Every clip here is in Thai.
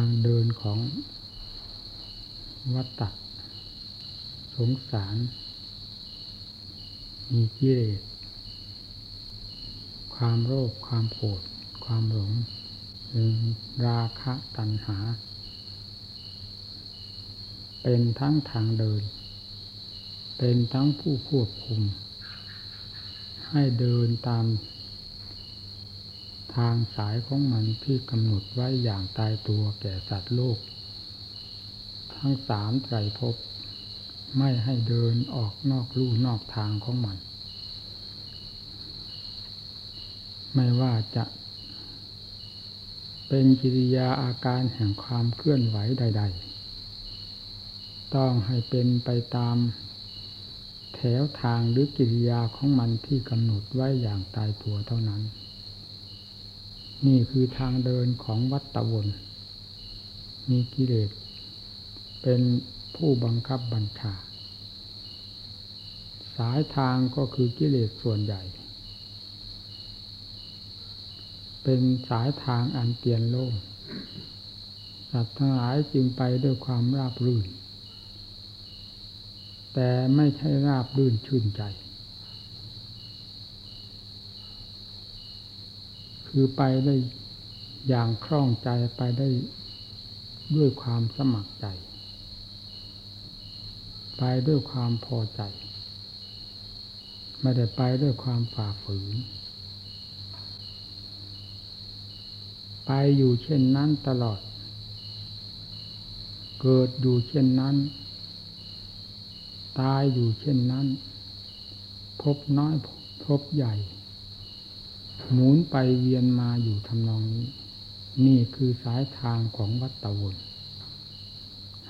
างเดินของวัตตะสงสาร มีกิเลสความโลภความโกรธความหลงราคะตัณหา เป็นทั้งทางเดิน เป็นทั้งผู้ควบคุม ให้เดินตาม ทางสายของมันที่กำหนดไว้อย่างตายตัวแก่สัตว์โลก ทั้งสามไตรภพไม่ให้เดินออกนอกลู่นอกทางของมัน ไม่ว่าจะเป็นกิริยาอาการแห่งความเคลื่อนไหวใด ๆ ต้องให้เป็นไปตามแถวทางหรือกิริยาของมันที่กำหนดไว้อย่างตายตัวเท่านั้น นี่คือทางเดินของวัตตะวน มีกิเลสเป็นผู้บังคับบัญชา สายทางก็คือกิเลสส่วนใหญ่ เป็นสายทางอันเตียนโล่งสัตว์ทั้งหลายจึงไปด้วยความราบรื่น แต่ไม่ใช่ราบรื่นชื่นใจ คือไปได้อย่างคล่องใจไปได้ด้วยความสมัครใจ ไปด้วยความพอใจ ไม่ได้ไปด้วยความฝ่าฝืน ไปอยู่เช่นนั้นตลอด เกิดอยู่เช่นนั้น ตายอยู่เช่นนั้น พบน้อยพบใหญ่ หมุนไปเวียนมาอยู่ทำนองนี้ นี่คือสายทางของวัตตวน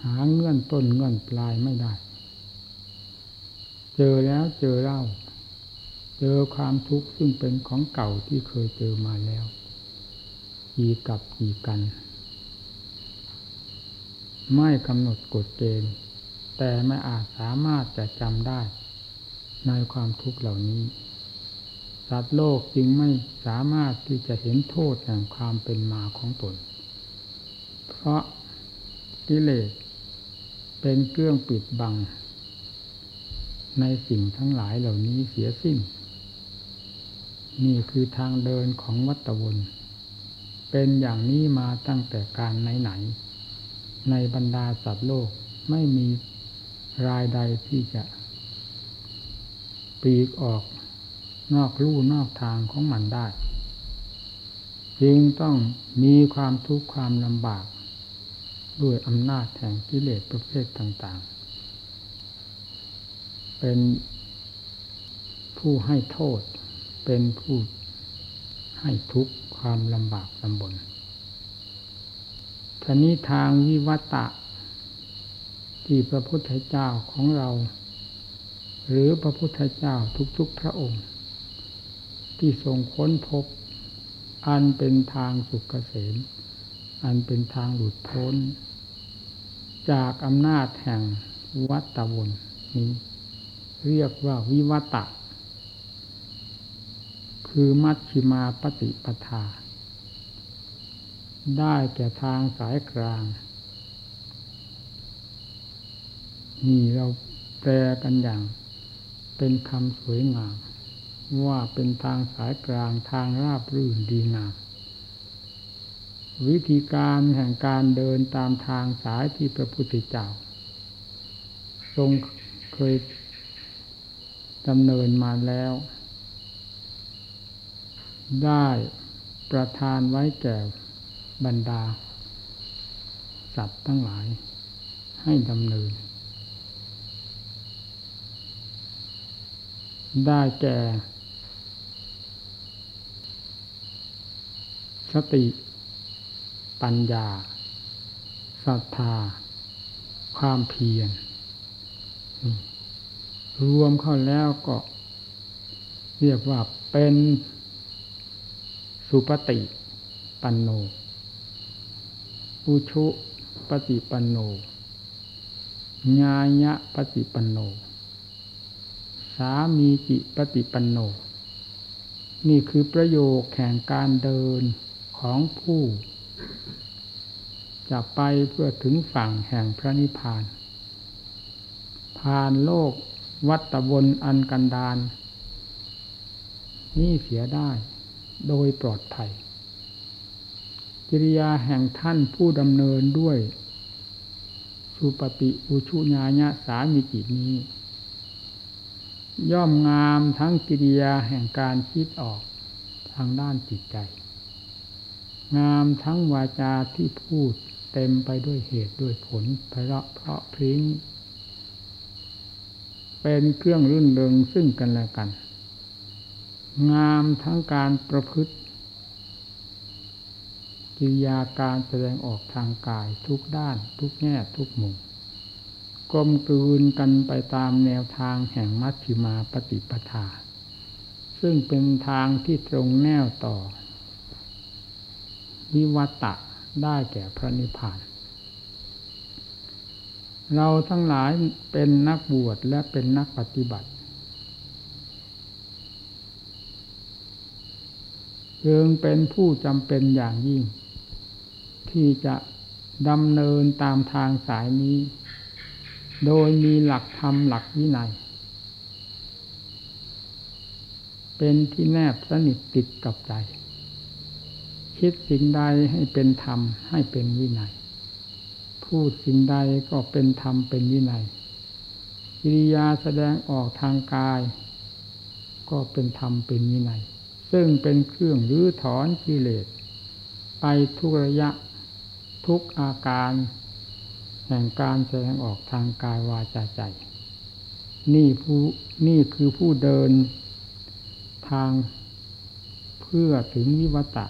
หาเงื่อนต้นเงื่อนปลายไม่ได้ เจอแล้วเจอเล่า เจอความทุกข์ซึ่งเป็นของเก่าที่เคยเจอมาแล้วกี่กับกี่กัน ไม่กำหนดกฎเกณฑ์ แต่ไม่อาจสามารถจะจำได้ในความทุกข์เหล่านี้ สัตว์โลกจึงไม่สามารถที่จะเห็นโทษแห่งความเป็นมาของตน เพราะกิเลสเป็นเครื่องปิดบัง ในสิ่งทั้งหลายเหล่านี้เสียสิ้น นี่คือทางเดินของวัตวน เป็นอย่างนี้มาตั้งแต่การไหนๆในบรรดาสัตว์โลกไม่มีรายใดที่จะปีกออก นอกลู่นอกทางของมันได้ จึงต้องมีความทุกข์ความลำบาก ด้วยอำนาจแห่งกิเลสประเภทต่างๆ เป็นผู้ให้โทษ เป็นผู้ให้ทุกข์ความลำบากลำบนทีนี้ทางวิวัตะ ที่พระพุทธเจ้าของเรา หรือพระพุทธเจ้าทุกๆพระองค์ ที่ทรงค้นพบ อันเป็นทางสุขเกษมอันเป็นทางหลุดพ้น จากอำนาจแห่งวัตวนนี้เรียกว่าวิวัตะ คือมัชชิมาปฏิปทา ได้แก่ทางสายกลาง นี่เราแปลกันอย่างเป็นคำสวยงาม ว่าเป็นทางสายกลางทางราบรื่นดีงามวิธีการแห่งการเดินตามทางสายที่พระพุทธเจ้า ทรงเคยดำเนินมาแล้ว ได้ประทานไว้แก่บรรดา สัตว์ทั้งหลายให้ดำเนิน ได้แก่ สติ ปัญญาศรัทธา ความเพียรรวมเข้าแล้วก็ เรียกว่าเป็นสุปฏิปันโน อุชุปฏิปันโน ญาญะปฏิปันโน สามีจิปฏิปันโน นี่คือประโยคแข่งการเดิน ของผู้จะไปเพื่อถึงฝั่งแห่งพระนิพพาน ผ่านโลกวัตบนอันกันดานนี่เสียได้โดยปลอดภัย กิริยาแห่งท่านผู้ดำเนินด้วย สุปฏิอุชุญาญะสามิจินี้ ย่อมงามทั้งกิริยาแห่งการคิดออกทางด้านจิตใจ งามทั้งวาจาที่พูดเต็มไปด้วยเหตุด้วยผลเพราะเพราะพริ้งเป็นเครื่องรื่นเริงซึ่งกันและกัน งามทั้งการประพฤติ กิริยาการแสดงออกทางกายทุกด้านทุกแง่ทุกมุมกลมกลืนกันไปตามแนวทางแห่งมัชฌิมาปฏิปทา ซึ่งเป็นทางที่ตรงแนวต่อ วิวัตะได้แก่พระนิพพาน เราทั้งหลายเป็นนักบวชและเป็นนักปฏิบัติ จึงเป็นผู้จำเป็นอย่างยิ่ง ที่จะดำเนินตามทางสายนี้ โดยมีหลักธรรมหลักวินัยเป็นที่แนบสนิทติดกับใจ คิดสิ่งใดให้เป็นธรรมให้เป็นวินัย พูดสิ่งใดก็เป็นธรรมเป็นวินัยกิริยาแสดงออกทางกาย ก็เป็นธรรมเป็นวินัย ซึ่งเป็นเครื่องรื้อถอนกิเลส ไปทุกระยะทุกอาการ แห่งการแสดงออกทางกายวาจาใจ นี่ผู้นี่คือผู้เดินทางเพื่อถึงวิวัตะ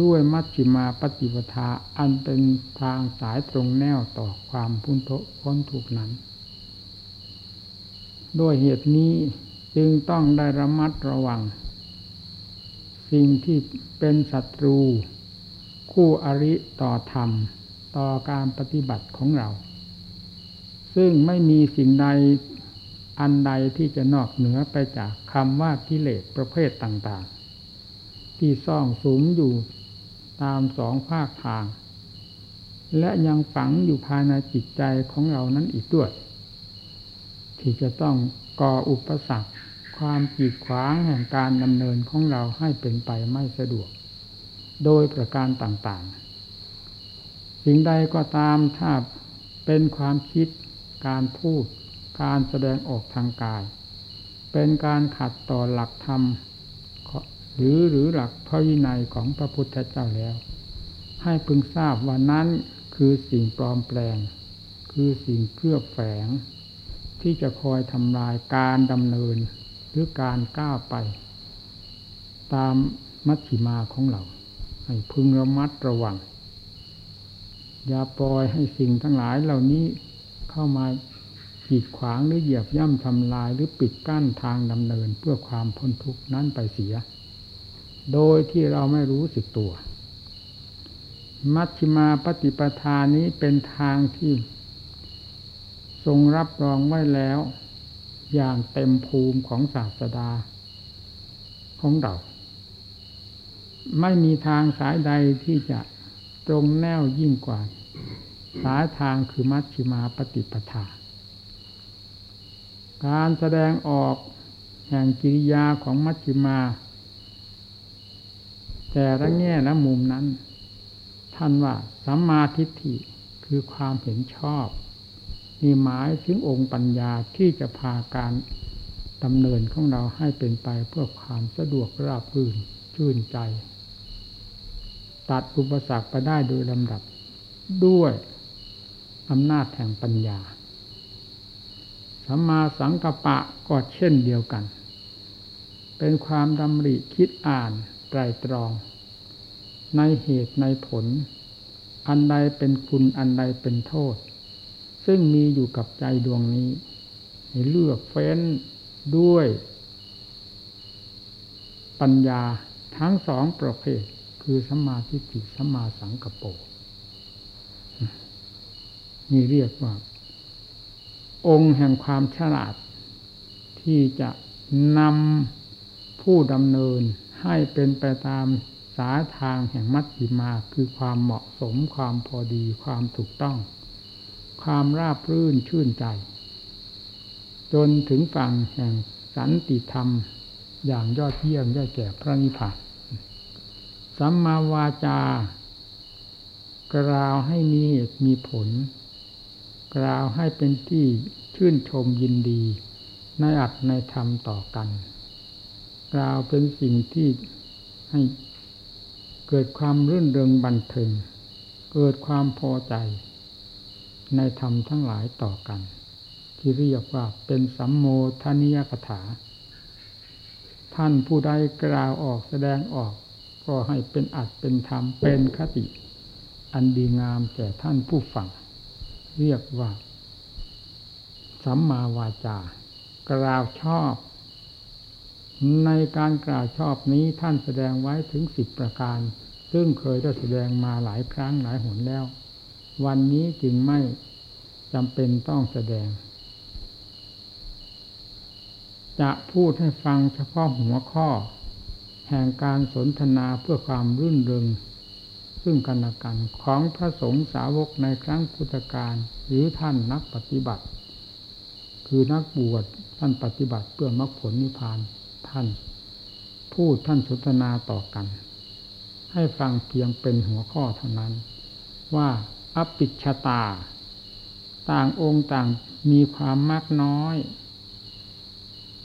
ด้วยมัชฌิมาปฏิปทาอันเป็นทางสายตรงแนวต่อความพุนโทพ้นทุกนั้น ด้วยเหตุนี้จึงต้องได้ระมัดระวัง สิ่งที่เป็นศัตรู คู่อริต่อธรรม ต่อการปฏิบัติของเรา ซึ่งไม่มีสิ่งใดอันใดที่จะนอกเหนือไปจากคำว่ากิเลสประเภทต่างๆ ที่ซ่องสูงอยู่ตามสองภาคทาง และยังฝังอยู่ภายในจิตใจของเรานั้นอีกด้วย ที่จะต้องก่ออุปสรรค ความกีดขวางแห่งการดำเนินของเราให้เป็นไปไม่สะดวก โดยประการต่างๆ สิ่งใดก็ตามถ้าเป็นความคิด การพูด การแสดงออกทางกาย เป็นการขัดต่อหลักธรรม หรือหรือหลักพระวินัยของพระพุทธเจ้าแล้ว ให้พึงทราบว่านั้นคือสิ่งปลอมแปลง คือสิ่งเคลือบแฝง ที่จะคอยทำลายการดำเนินหรือการก้าวไป ตามมัชฌิมาของเรา ให้พึงระมัดระวัง อย่าปล่อยให้สิ่งทั้งหลายเหล่านี้เข้ามาขีดขวางหรือเหยียบย่ำทำลายหรือปิดกั้นทางดำเนินเพื่อความพ้นทุกข์นั้นไปเสีย โดยที่เราไม่รู้สึกตัว มัชฌิมาปฏิปทานี้เป็นทางที่ ทรงรับรองไว้แล้ว อย่างเต็มภูมิของศาสดา ของเรา ไม่มีทางสายใดที่จะตรงแนวยิ่งกว่า สายทางคือมัชฌิมาปฏิปทา การแสดงออกแห่งกิริยาของมัชฌิมา แต่ละแง่และมุมนั้น ท่านว่าสัมมาทิฏฐิคือความเห็นชอบ มีหมายถึงองค์ปัญญาที่จะพาการดำเนินของเราให้เป็นไปเพื่อความสะดวกราบรื่นชื่นใจ ตัดอุปสรรคไปได้โดยลำดับด้วยอำนาจแห่งปัญญาสัมมาสังกัปปะก็เช่นเดียวกัน เป็นความดำริคิดอ่านไตรตรอง ในเหตุในผล อันใดเป็นคุณอันใดเป็นโทษ ซึ่งมีอยู่กับใจดวงนี้ ให้เลือกเฟ้นด้วย ปัญญาทั้งสองประเภท คือสัมมาทิฏฐิสัมมาสังกปรนี่เรียกว่า องค์แห่งความฉลาด ที่จะนำผู้ดำเนินให้เป็นไปตาม สาทางแห่งมัชฌิมาคือความเหมาะสมความพอดีความถูกต้อง ความราบรื่นชื่นใจ จนถึงฝั่งแห่งสันติธรรมอย่างยอดเยี่ยมได้แก่พระนิพพานสัมมาวาจากราวให้มีเหตุมีผลกล่าวให้เป็นที่ชื่นชมยินดีในอัตในธรรมต่อกัน กล่าวเป็นสิ่งที่ให้ เกิดความรื่นเริงบันเทิง เกิดความพอใจ ในธรรมทั้งหลายต่อกัน ที่เรียกว่าเป็นสัมโมทนิยกถา ท่านผู้ใดกล่าวออกแสดงออก ก็ให้เป็นอัดเป็นธรรมเป็นคติ อันดีงามแก่ท่านผู้ฟัง เรียกว่า สัมมาวาจา กล่าวชอบ ในการกล่าวชอบนี้ท่านแสดงไว้ถึงสิบประการ ซึ่งเคยได้แสดงมาหลายครั้งหลายหนแล้ว วันนี้จึงไม่จำเป็นต้องแสดง จะพูดให้ฟังเฉพาะหัวข้อ แห่งการสนทนาเพื่อความรื่นเริงซึ่งกันและกันของพระสงฆ์สาวกในครั้งพุทธกาลหรือท่านนักปฏิบัติ คือนักบวชท่านปฏิบัติเพื่อมรรคผลนิพพาน ท่าน พูดท่านสนทนาต่อกัน ให้ฟังเพียงเป็นหัวข้อเท่านั้น ว่าอปิชตา ต่างองค์ต่างมีความมากน้อย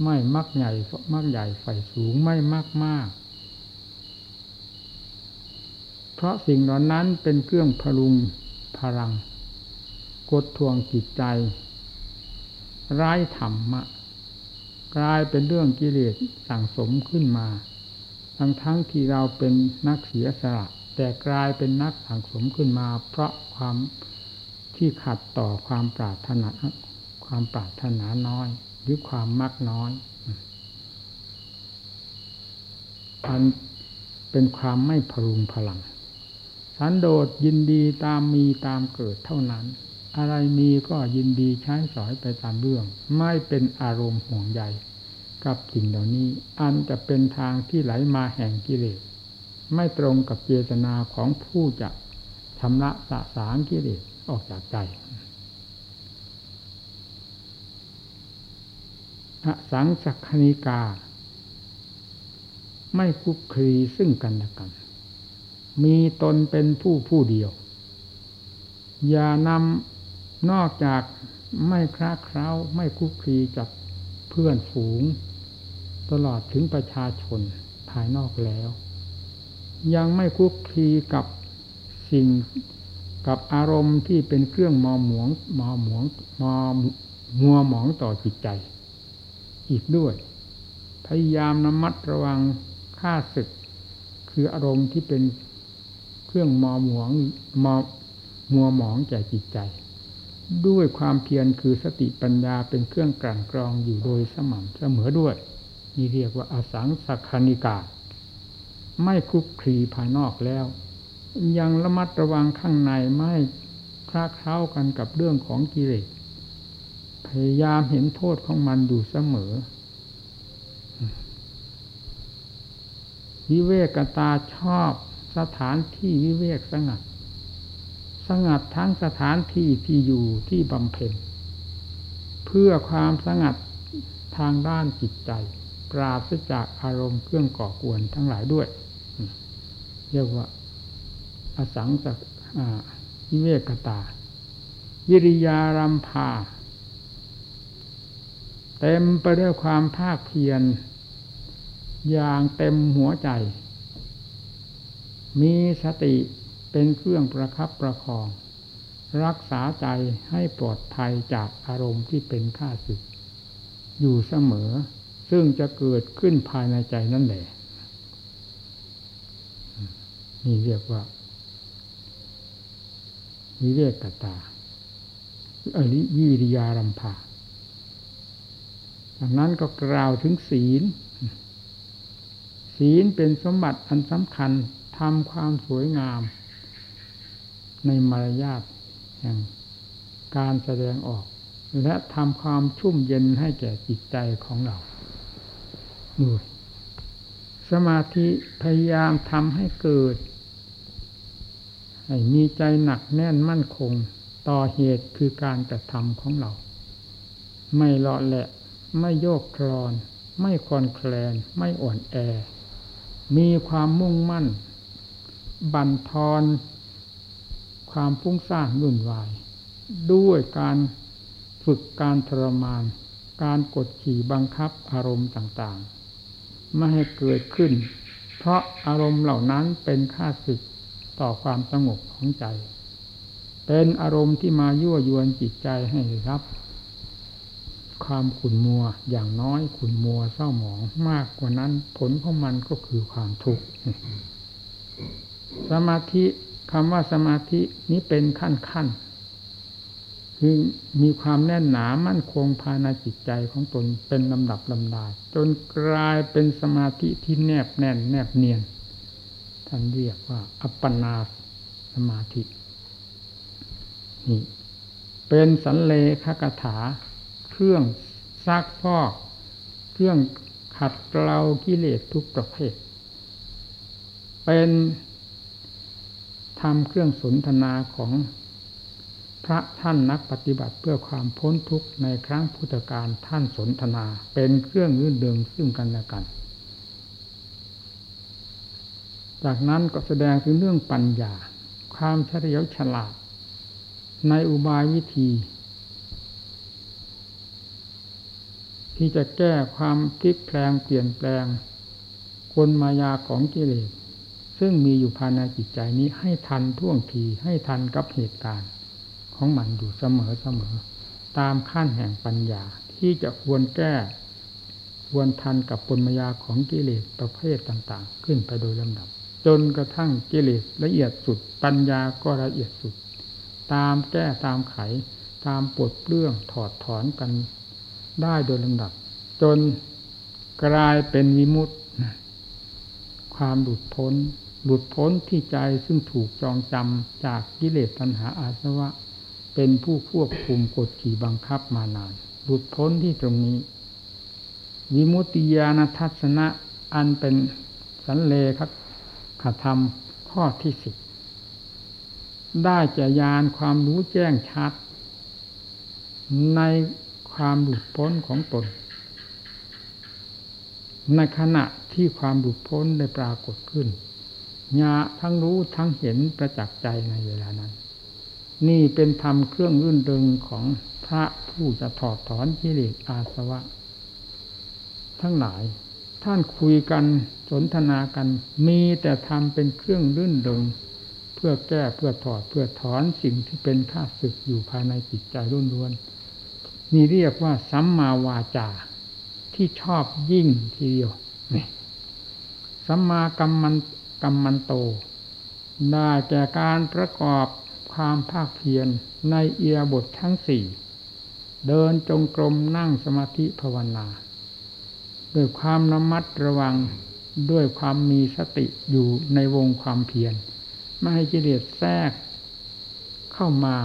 ไม่มักใหญ่มักใหญ่ไฟสูงไม่มากมากเพราะสิ่งเหล่านั้นเป็นเครื่องพลุงพลัง กดทวงจิตใจไร้ธรรมะ กลายเป็นเรื่องกิเลสสั่งสมขึ้นมา ทั้งทั้งที่เราเป็นนักเสียสละ แต่กลายเป็นนักสั่งสมขึ้นมา เพราะความที่ขัดต่อความปรารถนาความปรารถนาน้อย หรือความมักน้อยอันเป็นความไม่พรุงพลัง สันโดษยินดีตามมีตามเกิดเท่านั้น อะไรมีก็ยินดีใช้สอยไปตามเรื่อง ไม่เป็นอารมณ์ห่วงใยกับสิ่งเหล่านี้ อันจะเป็นทางที่ไหลมาแห่งกิเลส ไม่ตรงกับเจตนาของผู้จะชำระสะสางกิเลสออกจากใจอสังสักคณิกา ไม่คุกคีซึ่งกันและกัน มีตนเป็นผู้ผู้เดียว อย่านำ นอกจากไม่คลาเคล้าไม่คุกคีกับเพื่อนฝูง ตลอดถึงประชาชนภายนอกแล้ว ยังไม่คุกคีกับสิ่งกับอารมณ์ที่เป็นเครื่องมอหมวงมอหมวงมอมัวหมองต่อจิตใจ อีกด้วย พยายามระมัดระวังค่าศึก คืออารมณ์ที่เป็นเครื่องมอหมองมอมัวหมองแก่จิตใจ ด้วยความเพียรคือสติปัญญาเป็นเครื่องกลั่นกรองอยู่โดยสม่ำเสมอด้วยนี่เรียกว่าอาสังสักคณิกา ไม่คุกคลีภายนอกแล้ว ยังระมัดระวังข้างในไม่คลาเคล้ากันกับเรื่องของกิเลสพยายามเห็นโทษของมันอยู่เสมอวิเวกตาชอบสถานที่วิเวกสงัด สงัดทั้งสถานที่ที่อยู่ที่บำเพ็ญ เพื่อความสงัดทางด้านจิตใจ ปราศจากอารมณ์เครื่องก่อกวนทั้งหลายด้วย เรียกว่าอสังจากวิเวกตา วิริยารัมพาเต็มไปด้วยความภาคเพียรอย่างเต็มหัวใจ มีสติ เป็นเครื่องประครับประคอง รักษาใจให้ปลอดภัยจากอารมณ์ที่เป็นข้าศึก อยู่เสมอ ซึ่งจะเกิดขึ้นภายในใจนั่นแหละนี่เรียกว่าวิเวกตาอริวิริยารัมภาดังนั้นก็กล่าวถึงศีล ศีลเป็นสมบัติอันสำคัญทำความสวยงาม ในมารยาทแห่งการแสดงออก และทำความชุ่มเย็นให้แก่จิตใจของเราดูสมาธิพยายามทำให้เกิด ให้มีใจหนักแน่นมั่นคงต่อเหตุคือการกระทำของเรา ไม่เลาะแหละ ไม่โยกคลอน ไม่คลอนแคลน ไม่อ่อนแอ มีความมุ่งมั่น บันทอน ความฟุ้งซ่านวุ่นวาย ด้วยการฝึกการทรมาน การกดขี่บังคับอารมณ์ต่างๆ ไม่ให้เกิดขึ้น เพราะอารมณ์เหล่านั้นเป็นค่าศึกต่อความสงบของใจ เป็นอารมณ์ที่มายั่วยวนจิตใจให้รับ ความขุ่นมัวอย่างน้อยขุ่นมัวเศร้าหมองมากกว่านั้นผลของมันก็คือความทุกข์สมาธิ คำว่าสมาธินี้เป็นขั้นขั้นคือมีความแน่นหนามั่นคงภายในจิตใจของตนเป็นลำดับลำดาจนกลายเป็นสมาธิที่แนบแน่นแนบเนียนท่านเรียกว่า อัปปนาสมาธินี่เป็นสันเลขกถา เครื่องซักฟอก เครื่องขัดเกลากิเลสทุกประเภท เป็น ทำเครื่องสนทนาของพระท่านนักปฏิบัติเพื่อความพ้นทุกข์ในครั้งพุทธกาลท่านสนทนา เป็นเครื่องยื่นเดิมซึ่งกันและกัน จากนั้นก็แสดงถึงเรื่องปัญญา ความเฉลียวฉลาด ในอุบายวิธี ที่จะแก้ความพลิกแปลงเปลี่ยนแปลงคนมายาของกิเลส ซึ่งมีอยู่ภายในจิตใจนี้ให้ทันท่วงทีให้ทันกับเหตุการณ์ ของมันอยู่เสมอเสมอ ตามขั้นแห่งปัญญาที่จะควรแก้ควรทันกับปนมยาของกิเลสประเภทต่างๆ ขึ้นไปโดยลำดับ จนกระทั่งกิเลสละเอียดสุด ปัญญาก็ละเอียดสุด ตามแก้ตามไข ตามปลดเปลื้องถอดถอนกันได้โดยลำดับ จนกลายเป็นวิมุตติความหลุดพ้น หลุดพ้นที่ใจซึ่งถูกจองจำจากกิเลสตัณหาอาสวะ เป็นผู้ควบคุมกดขี่บังคับมานาน หลุดพ้นที่ตรงนี้ วิมุตติญาณทัศนะอันเป็นสันเลครับขธรรมข้อที่สิบได้จะยานความรู้แจ้งชัด ในความหลุดพ้นของตน ในขณะที่ความหลุดพ้นได้ปรากฏขึ้น ญาทั้งรู้ทั้งเห็นประจักษ์ใจในเวลานั้น นี่เป็นธรรมเครื่องรื่นเริงของพระผู้จะถอดถอนกิเลสอาสวะ ทั้งหลายท่านคุยกันสนทนากัน มีแต่ธรรมเป็นเครื่องรื่นเริงเพื่อแก้เพื่อถอดเพื่อถอนสิ่งที่เป็นข้าศึกอยู่ภายในจิตใจล้วนๆนี่เรียกว่าสัมมาวาจาที่ชอบยิ่งทีเดียวนี่สัมมากัมมัน กรรมันโต ได้แก่การประกอบความภาคเพียรในเอียบททั้งสี่เดินจงกรมนั่งสมาธิภาวนา ด้วยความระมัดระวังด้วยความมีสติอยู่ในวงความเพียรไม่ให้กิเลสแทรก เข้ามา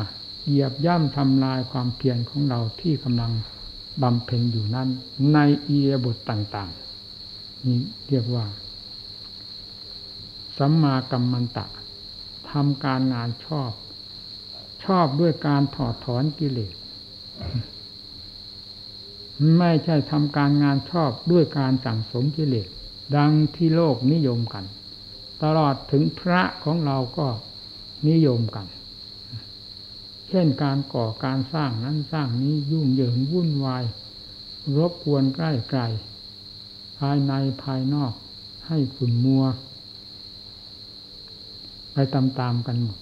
เหยียบย่ำทำลายความเพียรของเราที่กำลังบำเพ็ญอยู่นั้น ในเอียบทต่างๆ นี่เรียกว่า สัมมากัมมันตะทำการงานชอบ ชอบด้วยการถอดถอนกิเลสไม่ใช่ทำการงานชอบด้วยการสั่งสมกิเลสดังที่โลกนิยมกัน ตลอดถึงพระของเราก็นิยมกัน เช่นการก่อการสร้างนั้นสร้างนี้ยุ่งเหยิงวุ่นวาย รบกวนใกล้ไกล ภายในภายนอกให้ขุนมัว ตามๆกันหมด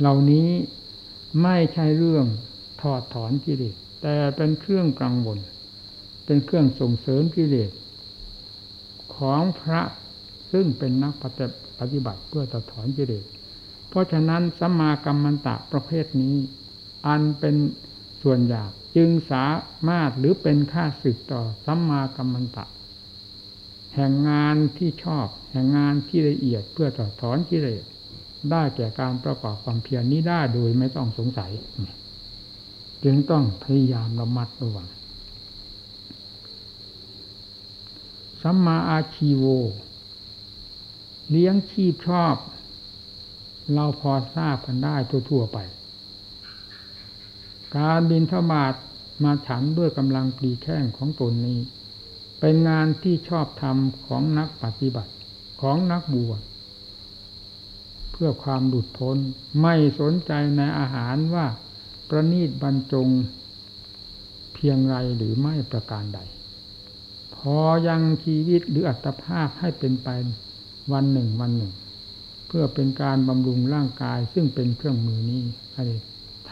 เหล่านี้ไม่ใช่เรื่องถอดถอนกิเลสแต่เป็นเครื่องกังวลเป็นเครื่องส่งเสริมกิเลสของพระซึ่งเป็นนักปฏิบัติเพื่อถอดถอนกิเลสเพราะฉะนั้นสัมมากรรมันตะประเภทนี้ อันเป็นส่วนยากจึงสามารถหรือเป็นค่าสึกต่อสัมมากัมมันตะ แห่งงานที่ชอบ แห่งงานที่ละเอียดเพื่อถอถอนกิเลสได้แก่การประกอบความเพียรนี้ได้โดยไม่ต้องสงสัย จึงต้องพยายามระมัดระวังสัมมาอาชีโว เลี้ยงชีพชอบ เราพอทราบกันได้ทั่วๆไป การบินทบาทมาฉันด้วยกำลังปรีแข้งของตนนี้ เป็นงานที่ชอบทำของนักปฏิบัติของนักบวชเพื่อความดุดพ้นไม่สนใจในอาหารว่าประนีตบรรจงเพียงไรหรือไม่ประการใด พอยังชีวิตหรืออัตภาพให้เป็นไปวันหนึ่งวันหนึ่ง เพื่อเป็นการบำรุงร่างกายซึ่งเป็นเครื่องมือนี้อะไร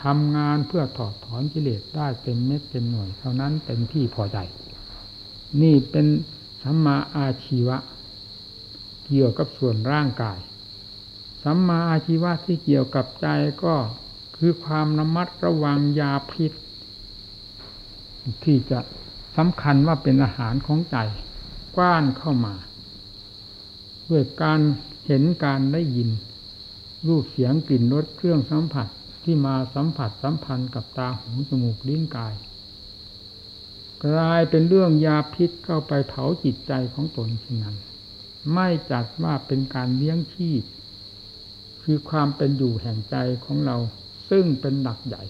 ทำงานเพื่อถอดถอนกิเลสได้เต็มเม็ดเต็มหน่วยเท่านั้นเป็นที่พอใจ นี่เป็นสัมมาอาชีวะ เกี่ยวกับส่วนร่างกาย สัมมาอาชีวะที่เกี่ยวกับใจก็คือความระมัดระวังยาพิษ ที่จะสำคัญว่าเป็นอาหารของใจ กว้านเข้ามา ด้วยการเห็นการได้ยิน รูปเสียงกลิ่นรสเครื่องสัมผัสที่มาสัมผัสสัมพันธ์กับตาหูจมูกลิ้นกาย กลายเป็นเรื่องยาพิษเข้าไปเผาจิตใจของตนเช่นนั้น ไม่จัดว่าเป็นการเลี้ยงชีพ คือความเป็นอยู่แห่งใจของเรา ซึ่งเป็นหลักใหญ่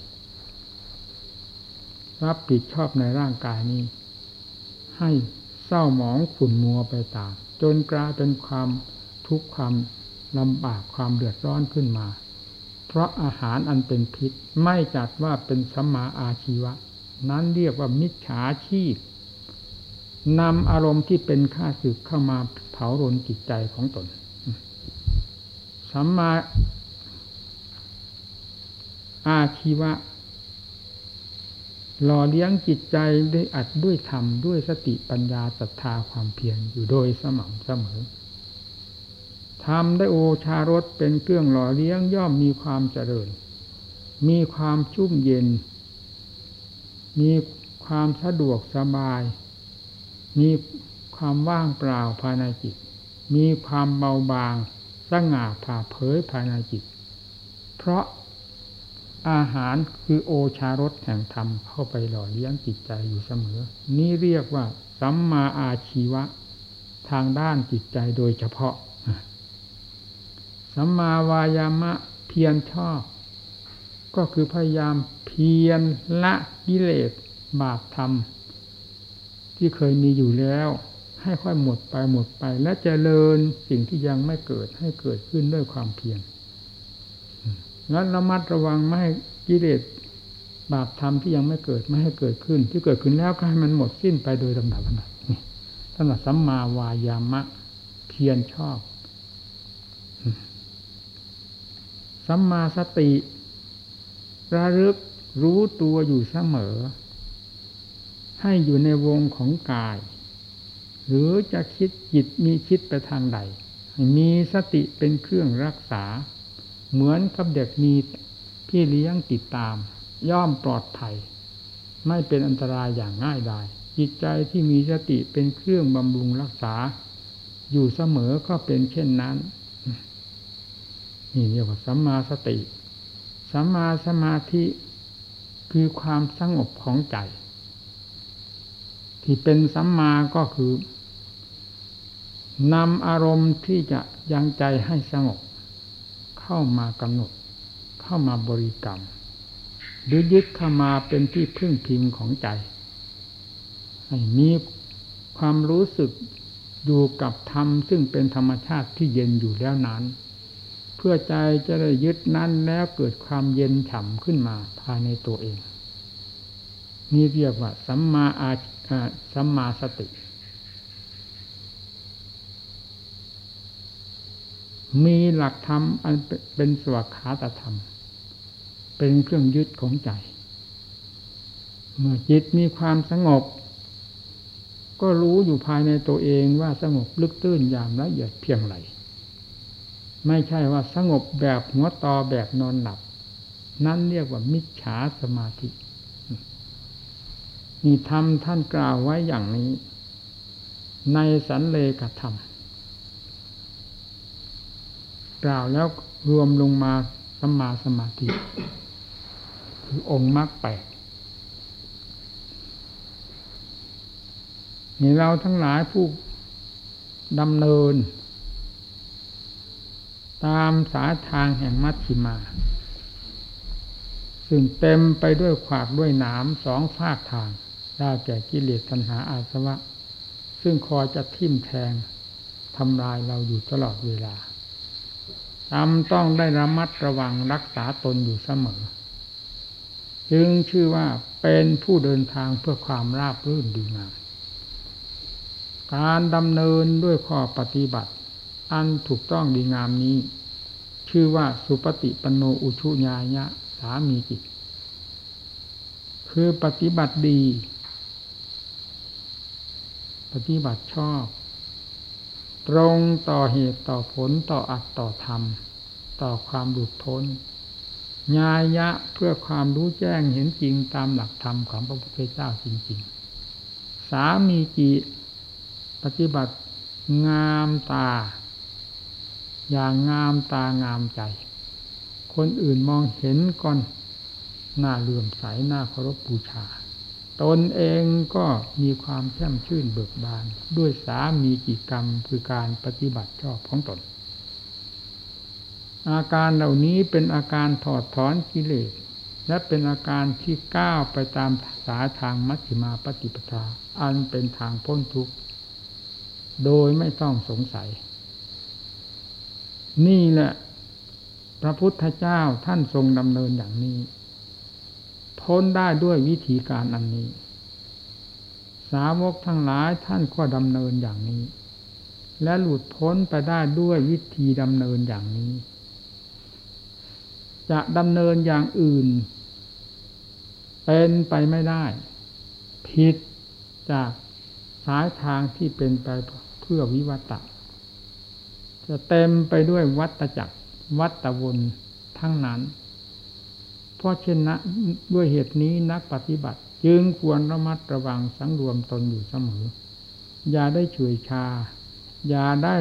รับผิดชอบในร่างกายนี้ ให้เศร้าหมองขุ่นมัวไปตาม จนกลายเป็นความทุกข์ความลำบากความเดือดร้อนขึ้นมา เพราะอาหารอันเป็นพิษไม่จัดว่าเป็นสัมมาอาชีวะ นั้นเรียกว่ามิจฉาชีพนำอารมณ์ที่เป็นข้าศึกเข้ามาเผารนจิตใจของตนสัมมาอาชีวะ หล่อเลี้ยงจิตใจด้วยอัดด้วยธรรม ด้วยสติปัญญาศรัทธาความเพียรอยู่โดยสม่ำเสมอทำได้โอชารสเป็นเครื่องหล่อเลี้ยงย่อมมีความเจริญ มีความชุ่มเย็น มีความสะดวกสบาย มีความว่างเปล่าภายในจิต มีความเบาบางสง่าผ่าเผยภายในจิต เพราะอาหารคือโอชารสแห่งธรรมเข้าไปหล่อเลี้ยงจิตใจอยู่เสมอ นี่เรียกว่าสัมมาอาชีวะ ทางด้านจิตใจโดยเฉพาะ สัมมาวายามะเพียรชอบ ก็คือพยายาม พียรละกิเลสบาปธรรม ที่เคยมีอยู่แล้ว ให้ค่อยหมดไปหมดไป และเจริญสิ่งที่ยังไม่เกิดให้เกิดขึ้นด้วยความเพียรแล้วระมัดระวังไม่ให้กิเลสบาปธรรมที่ยังไม่เกิดไม่ให้เกิดขึ้น ที่เกิดขึ้นแล้วก็ให้มันหมดสิ้นไปโดยลำดับลำดับนี่ท่านว่สัมมาวายามะ เพียรชอบสัมมาสติระลึก รู้ตัวอยู่เสมอ ให้อยู่ในวงของกาย หรือจะคิดจิตมีคิดไปทางใด มีสติเป็นเครื่องรักษา เหมือนกับเด็กมีพี่เลี้ยงติดตาม ย่อมปลอดภัย ไม่เป็นอันตรายอย่างง่ายดายจิตใจที่มีสติเป็นเครื่องบำรุงรักษา อยู่เสมอก็เป็นเช่นนั้นนี่เรียกว่าสัมมาสติ สัมมาสมาธิ คือความสงบของใจ ที่เป็นสัมมาก็คือนำอารมณ์ที่จะยังใจให้สงบ เข้ามากำหนด เข้ามาบริกรรม หรือยึดเข้ามาเป็นที่พึ่งพิงของใจ ให้มีความรู้สึกอยู่กับธรรมซึ่งเป็นธรรมชาติที่เย็นอยู่แล้วนั้น พื่อใจจะได้ยึดนั้นแล้วเกิดความเย็นฉ่ำขึ้นมาภายในตัวเอง นี่เรียกว่าสัมมาอาสัมมาสติ มีหลักธรรมอันเป็นสวขาตธรรม เป็นเครื่องยึดของใจ เมื่อจิตมีความสงบ ก็รู้อยู่ภายในตัวเองว่าสงบลึกตื้นอย่างละเอียดเพียงไร ไม่ใช่ว่าสงบแบบหัวตอแบบนอนหลับ นั่นเรียกว่ามิจฉาสมาธินี่ธรรมท่านกล่าวไว้อย่างนี้ ในสันเลกธรรมกล่าวแล้วรวมลงมาสัมมาสมาธิคือองค์มรรคแปดนี่เราทั้งหลายผู้ดำเนิน ตามสายทางแห่งมัชฌิมา ซึ่งเต็มไปด้วยขวากด้วยหนามสองฝากทางได้แก่กิเลสตัณหาอาสวะ ซึ่งคอยจะทิ่มแทงทำลายเราอยู่ตลอดเวลาจำต้องได้ระมัดระวังรักษาตนอยู่เสมอ จึงชื่อว่าเป็นผู้เดินทางเพื่อความราบรื่นดีงาม การดำเนินด้วยข้อปฏิบัติ อันถูกต้องดีงามนี้ ชื่อว่าสุปฏิปโนอุชุญายะสามีจิต คือปฏิบัติดี ปฏิบัติชอบ ตรงต่อเหตุต่อผลต่ออัตต่อธรรม ต่อความหลุดพ้นญาญะเพื่อความรู้แจ้งเห็นจริงตามหลักธรรมของพระพุทธเจ้าจริง ๆ สามีจิปฏิบัติงามตา อย่างงามตางามใจ คนอื่นมองเห็นก่อนหน้าเลื่อมใสหน้าเคารพบูชา ตนเองก็มีความแช่มชื่นเบิกบาน ด้วยสามีกิกรรมคือการปฏิบัติชอบของตน อาการเหล่านี้เป็นอาการถอดถอนกิเลส และเป็นอาการที่ก้าวไปตามสายทางมัชฌิมาปฏิปทา อันเป็นทางพ้นทุกข์ โดยไม่ต้องสงสัย นี่แหละพระพุทธเจ้าท่านทรงดำเนินอย่างนี้ พ้นได้ด้วยวิธีการอันนี้ สาวกทั้งหลายท่านก็ดำเนินอย่างนี้ และหลุดพ้นไปได้ด้วยวิธีดำเนินอย่างนี้ จะดำเนินอย่างอื่น เป็นไปไม่ได้ผิดจากสายทางที่เป็นไปเพื่อวิวัตะ จะเต็มไปด้วยวัตจักรวัตวนทั้งนั้น เพราะเช่นนะด้วยเหตุนี้นักปฏิบัติ จึงควรระมัดระวังสังรวมตนอยู่เสมอ อย่าได้เฉยชา อย่าได้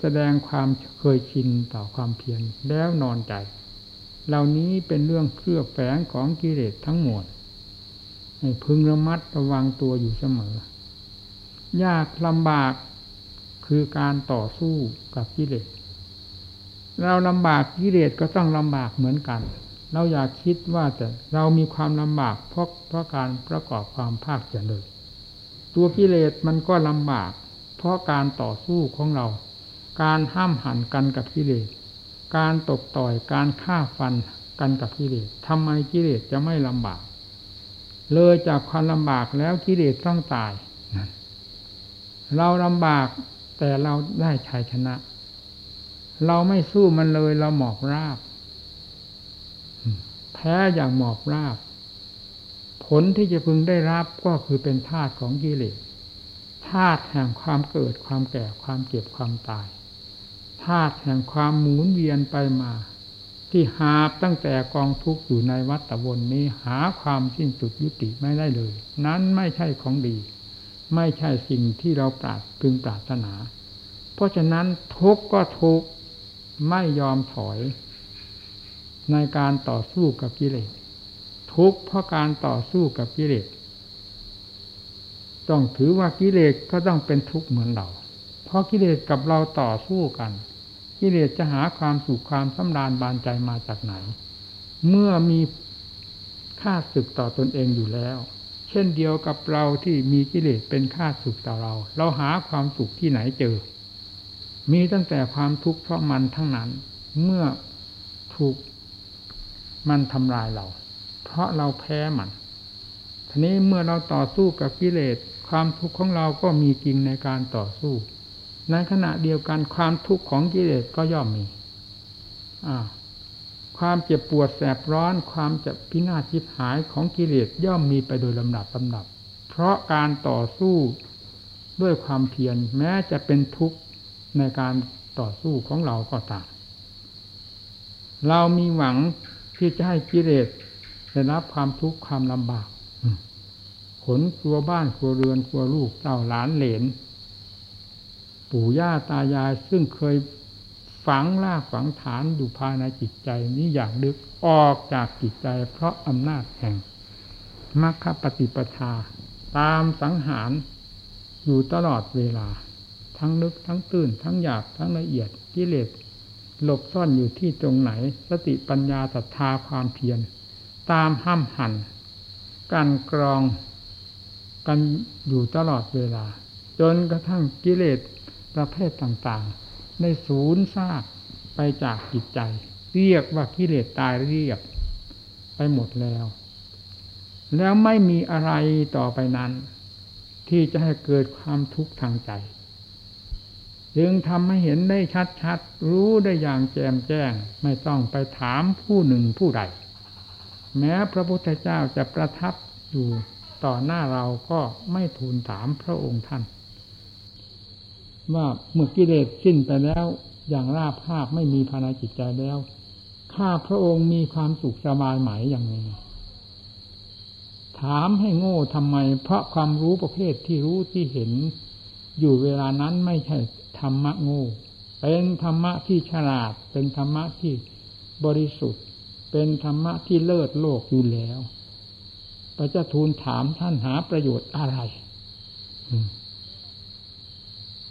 แสดงความเคยชินต่อความเพียรแล้วนอนใจ เหล่านี้เป็นเรื่องเครือบแฝงของกิเลสทั้งหมดให้พึงระมัดระวังตัวอยู่เสมอ ยากลำบาก คือการต่อสู้กับกิเลสเราลำบากกิเลสก็ต้องลำบากเหมือนกัน เราอยากคิดว่าแต่เรามีความลำบากเพราะเพราะการประกอบความภาคเจริญตัวกิเลสมันก็ลำบาก เพราะการต่อสู้ของเรา การห้ามหันกันกับกิเลสการตบต่อยการฆ่าฟันกันกับกิเลสทำไมกิเลสจะไม่ลำบาก เลยจากความลำบากแล้วกิเลสต้องตายเราลำบาก แต่เราได้ชัยชนะ เราไม่สู้มันเลยเราหมอบราบ แพ้อย่างหมอบราบ ผลที่จะพึงได้รับก็คือเป็นธาตุของกิเลสธาตุแห่งความเกิดความแก่ความเจ็บความตายธาตุแห่งความหมุนเวียนไปมา ที่หาบตั้งแต่กองทุกข์อยู่ในวัฏวนนี้หาความสิ้นสุดยุติไม่ได้เลย นั้นไม่ใช่ของดี ไม่ใช่สิ่งที่เราปราดพึงปรารถนา เพราะฉะนั้นทุกก็ทุกไม่ยอมถอย ในการต่อสู้กับกิเลสทุกเพราะการต่อสู้กับกิเลสต้องถือว่ากิเลสก็ต้องเป็นทุกข์เหมือนเรา เพราะกิเลสกับเราต่อสู้กัน กิเลสจะหาความสุขความสำราญบานใจมาจากไหน เมื่อมีค่าศึกต่อตนเองอยู่แล้ว เช่นเดียวกับเราที่มีกิเลสเป็นค่าสุขต่อเรา เราหาความสุขที่ไหนเจอ มีตั้งแต่ความทุกข์เพราะมันทั้งนั้น เมื่อถูกมันทำลายเรา เพราะเราแพ้มันทีนี้เมื่อเราต่อสู้กับกิเลสความทุกข์ของเราก็มีจริงในการต่อสู้ ในขณะเดียวกันความทุกข์ของกิเลสก็ย่อมมี ความเจ็บปวดแสบร้อน ความจะพินาศชิบหายของกิเลสย่อมมีไปโดยลำดับลำดับ เพราะการต่อสู้ด้วยความเพียรแม้จะเป็นทุกข์ในการต่อสู้ของเราก็ตาม เรามีหวังที่จะให้กิเลสได้รับความทุกข์ความลำบากขนครัวบ้านครัวเรือนครัวลูกเต่าหลานเหลน ปู่ย่าตายายซึ่งเคย ฝังลากฝังฐานอยู่ภายในจิตใจนี้อย่างลึกออกจากจิตใจ เพราะอำนาจแห่งมรรคปฏิปทา ตามสังหารอยู่ตลอดเวลา ทั้งลึกทั้งตื้นทั้งหยาบทั้งละเอียดกิเลสหลบซ่อนอยู่ที่ตรงไหน สติปัญญาศรัทธาความเพียร ตามห้ามหันการกรองกันอยู่ตลอดเวลา จนกระทั่งกิเลสประเภทต่างๆ ในศูนย์ซากไปจากจิตใจ เรียกว่ากิเลสตายเรียบไปหมดแล้ว แล้วไม่มีอะไรต่อไปนั้น ที่จะให้เกิดความทุกข์ทางใจ จึงทำให้เห็นได้ชัดๆ รู้ได้อย่างแจ่มแจ้ง ไม่ต้องไปถามผู้หนึ่งผู้ใด แม้พระพุทธเจ้าจะประทับอยู่ต่อหน้าเราก็ไม่ทูลถามพระองค์ท่าน ว่าเมื่อกิเลสสิ้นไปแล้ว อย่างราบคาบไม่มีภายในจิตใจแล้วข้าพระองค์มีความสุขสบายไหมอย่างไรถามให้โง่ทำไม เพราะความรู้ประเภทที่รู้ที่เห็น อยู่เวลานั้นไม่ใช่ธรรมะโง่ เป็นธรรมะที่ฉลาด เป็นธรรมะที่บริสุทธิ์ เป็นธรรมะที่เลิศโลกอยู่แล้วไปจะทูลถามท่านหาประโยชน์อะไร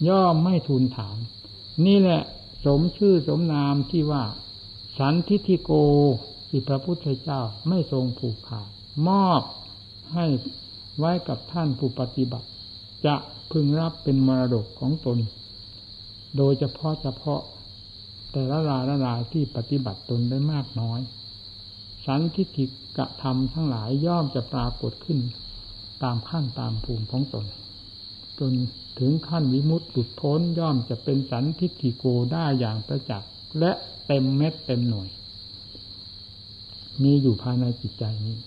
ย่อมไม่ทูลถาม นี่แหละ สมชื่อสมนามที่ว่า สันทิทิโกที่พระพุทธเจ้าไม่ทรงผูกขาดมอบให้ไว้กับท่านผู้ปฏิบัติ จะพึงรับเป็นมรดกของตน โดยเฉพาะเฉพาะ แต่ละรายละรายที่ปฏิบัติตนได้มากน้อย สันทิฏฐิกะธรรมทั้งหลายย่อมจะปรากฏขึ้น ตามขั้นตามภูมิของตนจน ถึงขั้นวิมุตติหลุดพ้นย่อมจะเป็นสันทิฏฐิโกได้อย่างประจักษ์และเต็มเม็ดเต็มหน่วย มีอยู่ภายในจิตใจนี้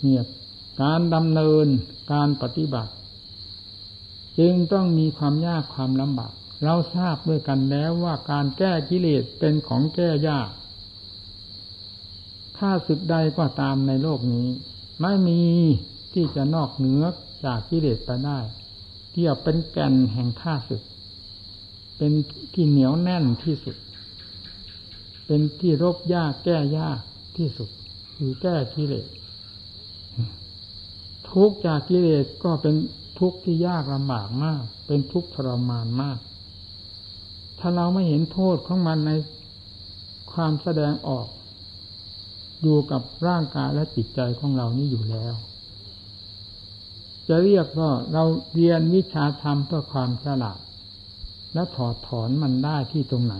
เนี่ยการดำเนินการปฏิบัติ จึงต้องมีความยากความลำบากเราทราบด้วยกันแล้วว่าการแก้กิเลสเป็นของแก้ยากถ้าสึกใดก็ตามในโลกนี้ ไม่มีที่จะนอกเหนือจากกิเลสไปได้ เที่ยวเป็นแก่นแห่งข้าศึก เป็นที่เหนียวแน่นที่สุด เป็นที่รบยากแก้ยากที่สุดคือแก้กิเลสทุกจากกิเลสก็เป็นทุกข์ที่ยากลำบากมาก เป็นทุกข์ทรมานมาก ถ้าเราไม่เห็นโทษของมันในความแสดงออก อยู่กับร่างกายและจิตใจของเรานี่อยู่แล้ว จะเรียกว่าเราเรียนวิชาธรรมเพื่อความฉลาด และถอดถอนมันได้ที่ตรงไหน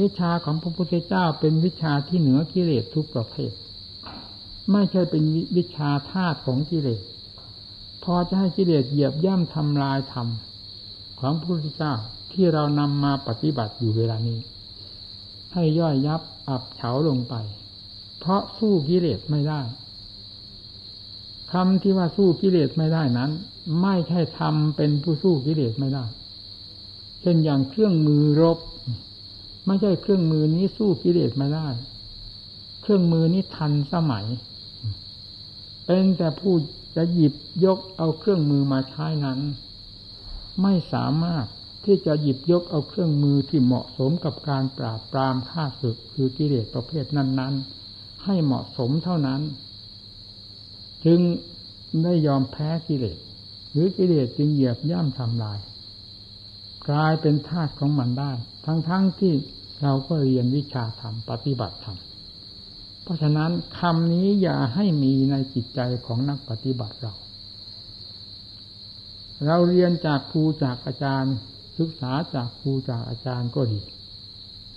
วิชาของพระพุทธเจ้าเป็นวิชาที่เหนือกิเลสทุกประเภท ไม่ใช่เป็นวิชาธาตุของกิเลส พอจะให้กิเลสเหยียบย่ำทำลายธรรมของพระพุทธเจ้าที่เรานำมาปฏิบัติอยู่เวลานี้ ให้ย่อยยับอับเฉาลงไป เพราะสู้กิเลสไม่ได้ คำที่ว่าสู้กิเลสไม่ได้นั้น ไม่ใช่ทำเป็นผู้สู้กิเลสไม่ได้ เช่นอย่างเครื่องมือรบ ไม่ใช่เครื่องมือนี้สู้กิเลสไม่ได้ เครื่องมือนี้ทันสมัย เป็นแต่ผู้จะหยิบยกเอาเครื่องมือมาใช้นั้น ไม่สามารถที่จะหยิบยกเอาเครื่องมือที่เหมาะสมกับการปราบปรามฆ่าศึกคือกิเลสประเภทนั้น ๆ ให้เหมาะสมเท่านั้น จึงได้ยอมแพ้กิเลส หรือกิเลสจึงเหยียบย่ำทำลาย กลายเป็นทาสของมันได้ ทั้งๆทที่เราก็เรียนวิชาธรรมปฏิบัติธรรมเพราะฉะนั้นคำนี้อย่าให้มีในจิตใจของนักปฏิบัติเรา เราเรียนจากครูจากอาจารย์ ศึกษาจากครูจากอาจารย์ก็ดี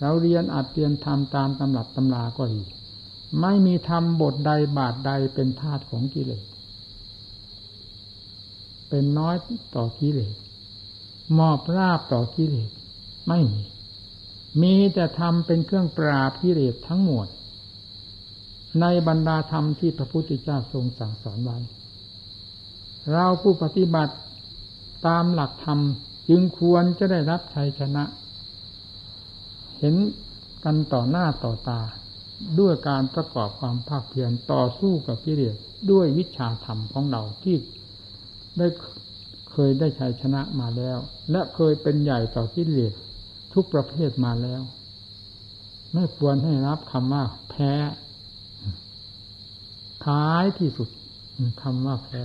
เราเรียนอัดเรียนทำตามตำรับตำราก็ดี ไม่มีทำบทใดบาทใดเป็นธาตุของกิเลส เป็นน้อยต่อกิเลส มอบราบต่อกิเลส ไม่มี มีแต่ทำเป็นเครื่องปราบกิเลสทั้งหมด ในบรรดาธรรมที่พระพุทธเจ้าทรงสั่งสอนไว้ เราผู้ปฏิบัติตามหลักธรรมจึงควรจะได้รับชัยชนะ เห็นกันต่อหน้าต่อตา ด้วยการประกอบความภาคเพียรต่อสู้กับกิเลสด้วยวิชาธรรมของเราที่ได้เคยได้ชัยชนะมาแล้ว และเคยเป็นใหญ่ต่อกิเลสทุกประเภทมาแล้ว ไม่ควรให้รับคำว่าแพ้ขายที่สุดคำว่าแพ้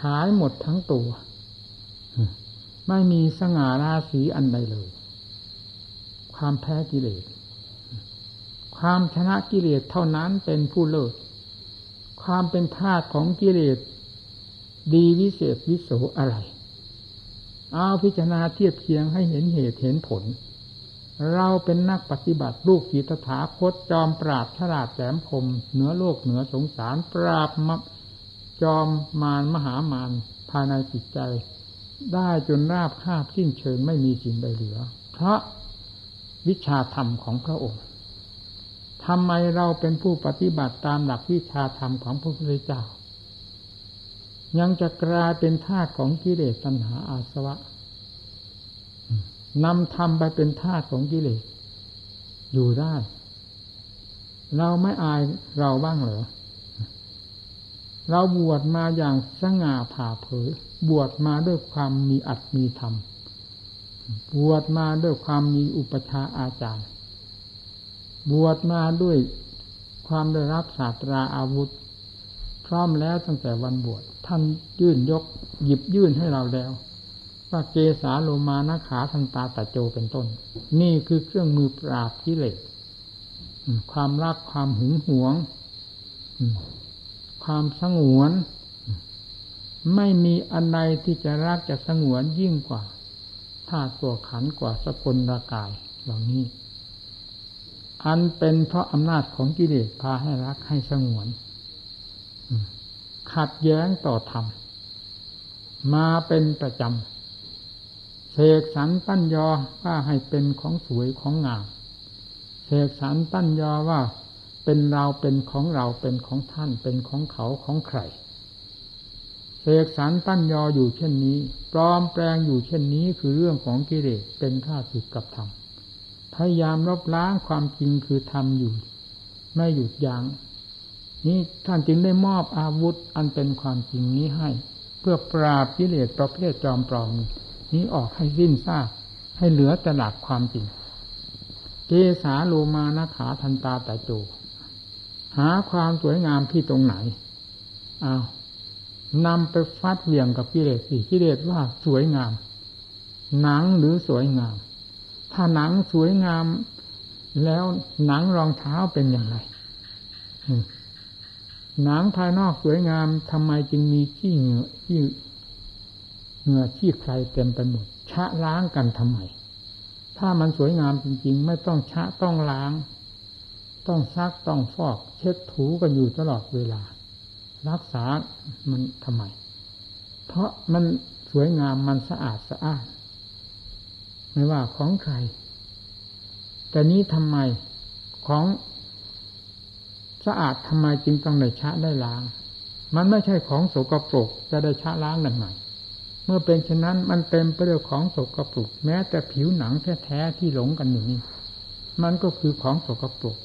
ขายหมดทั้งตัว ไม่มีสง่าราศีอันใดเลย ความแพ้กิเลส ความชนะกิเลสเท่านั้นเป็นผู้เลิศ ความเป็นธาตุของกิเลส ดีวิเศษวิโสอะไร เอาพิจารณาเทียบเคียงให้เห็นเหตุเห็นผล เราเป็นนักปฏิบัติลูกศีตถาคตจอมปราบฉลาดแหลมคมเหนือโลกเหนือสงสารปราบมจอมมารมหามารภายในจิตใจ ได้จนราบคาบสิ้นเชิงไม่มีสิ่งใดเหลือ เพราะวิชาธรรมของพระองค์ ทำไมเราเป็นผู้ปฏิบัติตามหลักวิชาธรรมของพระพุทธเจ้า ยังจะกลายเป็นทาสของกิเลสตัณหาอาสวะนำธรรมไปเป็นทาสของกิเลส อยู่ได้ เราไม่อายเราบ้างเหรอ เราบวชมาอย่างสง่าผ่าเผย บวชมาด้วยความมีอัตมีธรรม บวชมาด้วยความมีอุปชาอาจารย์ บวชมาด้วยความได้รับศาสตราอาวุธ พร้อมแล้วตั้งแต่วันบวชท่านยื่นยกหยิบยื่นให้เราแล้ว ว่าเกสาโลมานาขาทันตาตะโจเป็นต้น นี่คือเครื่องมือปราบกิเลสความรักความหึงหวง ความสงวน ไม่มีอันใดที่จะรักจะสงวนยิ่งกว่าธาตุตัวขันกว่าสกลรากายเหล่านี้ อันเป็นเพราะอำนาจของกิเลสพาให้รักให้สงวนขัดแย้งต่อธรรม มาเป็นประจำเสกสรรตั้นยอว่าให้เป็นของสวยของงามเสกสรรตั้นยอว่าเป็นเราเป็นของเราเป็นของท่านเป็นของเขาของใครเสกสรรตั้นยออยู่เช่นนี้ ปลอมแปลงอยู่เช่นนี้คือเรื่องของกิเลสเป็นข้าศึกกับธรรม พยายามลบล้างความจริงคือธรรมอยู่ ไม่หยุดยัง้งนี้ท่านจึงได้มอบอาวุธอันเป็นความจริงนี้ให้ เพื่อปราบกิเลสประเภทจอมปลอมนี้ออกให้สิ้นซากให้เหลือแต่หลักความจริง เกสาโลมานาขาทันตาแต่โจหาความสวยงามที่ตรงไหนเอานำไปฟัดเหวี่ยงกับกิเลสสิกิเลสว่าสวยงาม หนังหรือสวยงาม ถ้าหนังสวยงาม แล้วหนังรองเท้าเป็นอย่างไรหนังภายนอกสวยงามทำไมจึงมีขี้เหงื่อขี้เหงื่อขี้ใครเต็มไปหมดชะล้างกันทำไม ถ้ามันสวยงามจริง ๆ ไม่ต้องชะต้องล้าง ต้องซักต้องฟอก เช็ดถูกันอยู่ตลอดเวลา รักษามันทำไม เพราะมันสวยงามมันสะอาดสะอาด ไม่ว่าของใคร แต่นี้ทำไมของสะอาดทำไมจึงต้องได้ชะได้ล้าง มันไม่ใช่ของโสกปรกจะได้ชะล้างได้ไหมเมื่อเป็นเช่นนั้นมันเต็มไปด้วยของโสกปรกแม้แต่ผิวหนังแท้ๆที่หลงกันอยู่นี่มันก็คือของโสกปรก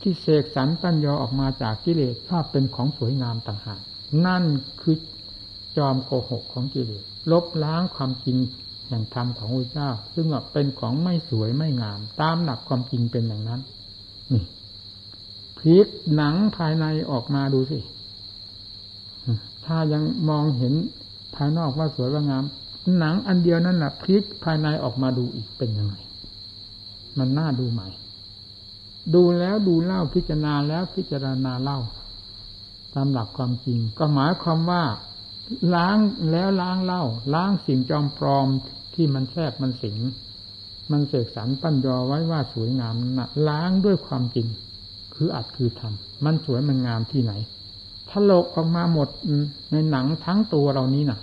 ที่เสกสรรตั้นยอออกมาจากกิเลสภาพเป็นของสวยงามต่างหากนั่นคือจอมโกหกของกิเลสลบล้างความจริง แห่งธรรมของพระเจ้า ซึ่งเป็นของไม่สวยไม่งาม ตามหลักความจริงเป็นอย่างนั้น นี่พลิกหนังภายในออกมาดูสิ ถ้ายังมองเห็นภายนอกว่าสวยว่างาม หนังอันเดียวนั่นแหละพลิกภายในออกมาดูอีกเป็นยังไง มันน่าดูใหม่ดูแล้วดูเล่าพิจารณาแล้วพิจารณาเล่า ตามหลักความจริง ก็หมายความว่า ล้างแล้วล้างเล่า ล้างสิ่งจอมปลอมที่มันแทรกมันสิง มันเสกสรรปั้นยอไว้ว่าสวยงามนะล้างด้วยความจริง คืออัดคือทำมันสวยมันงามที่ไหนถลกออกมาหมดในหนังทั้งตัวเรานี้นะ่ะ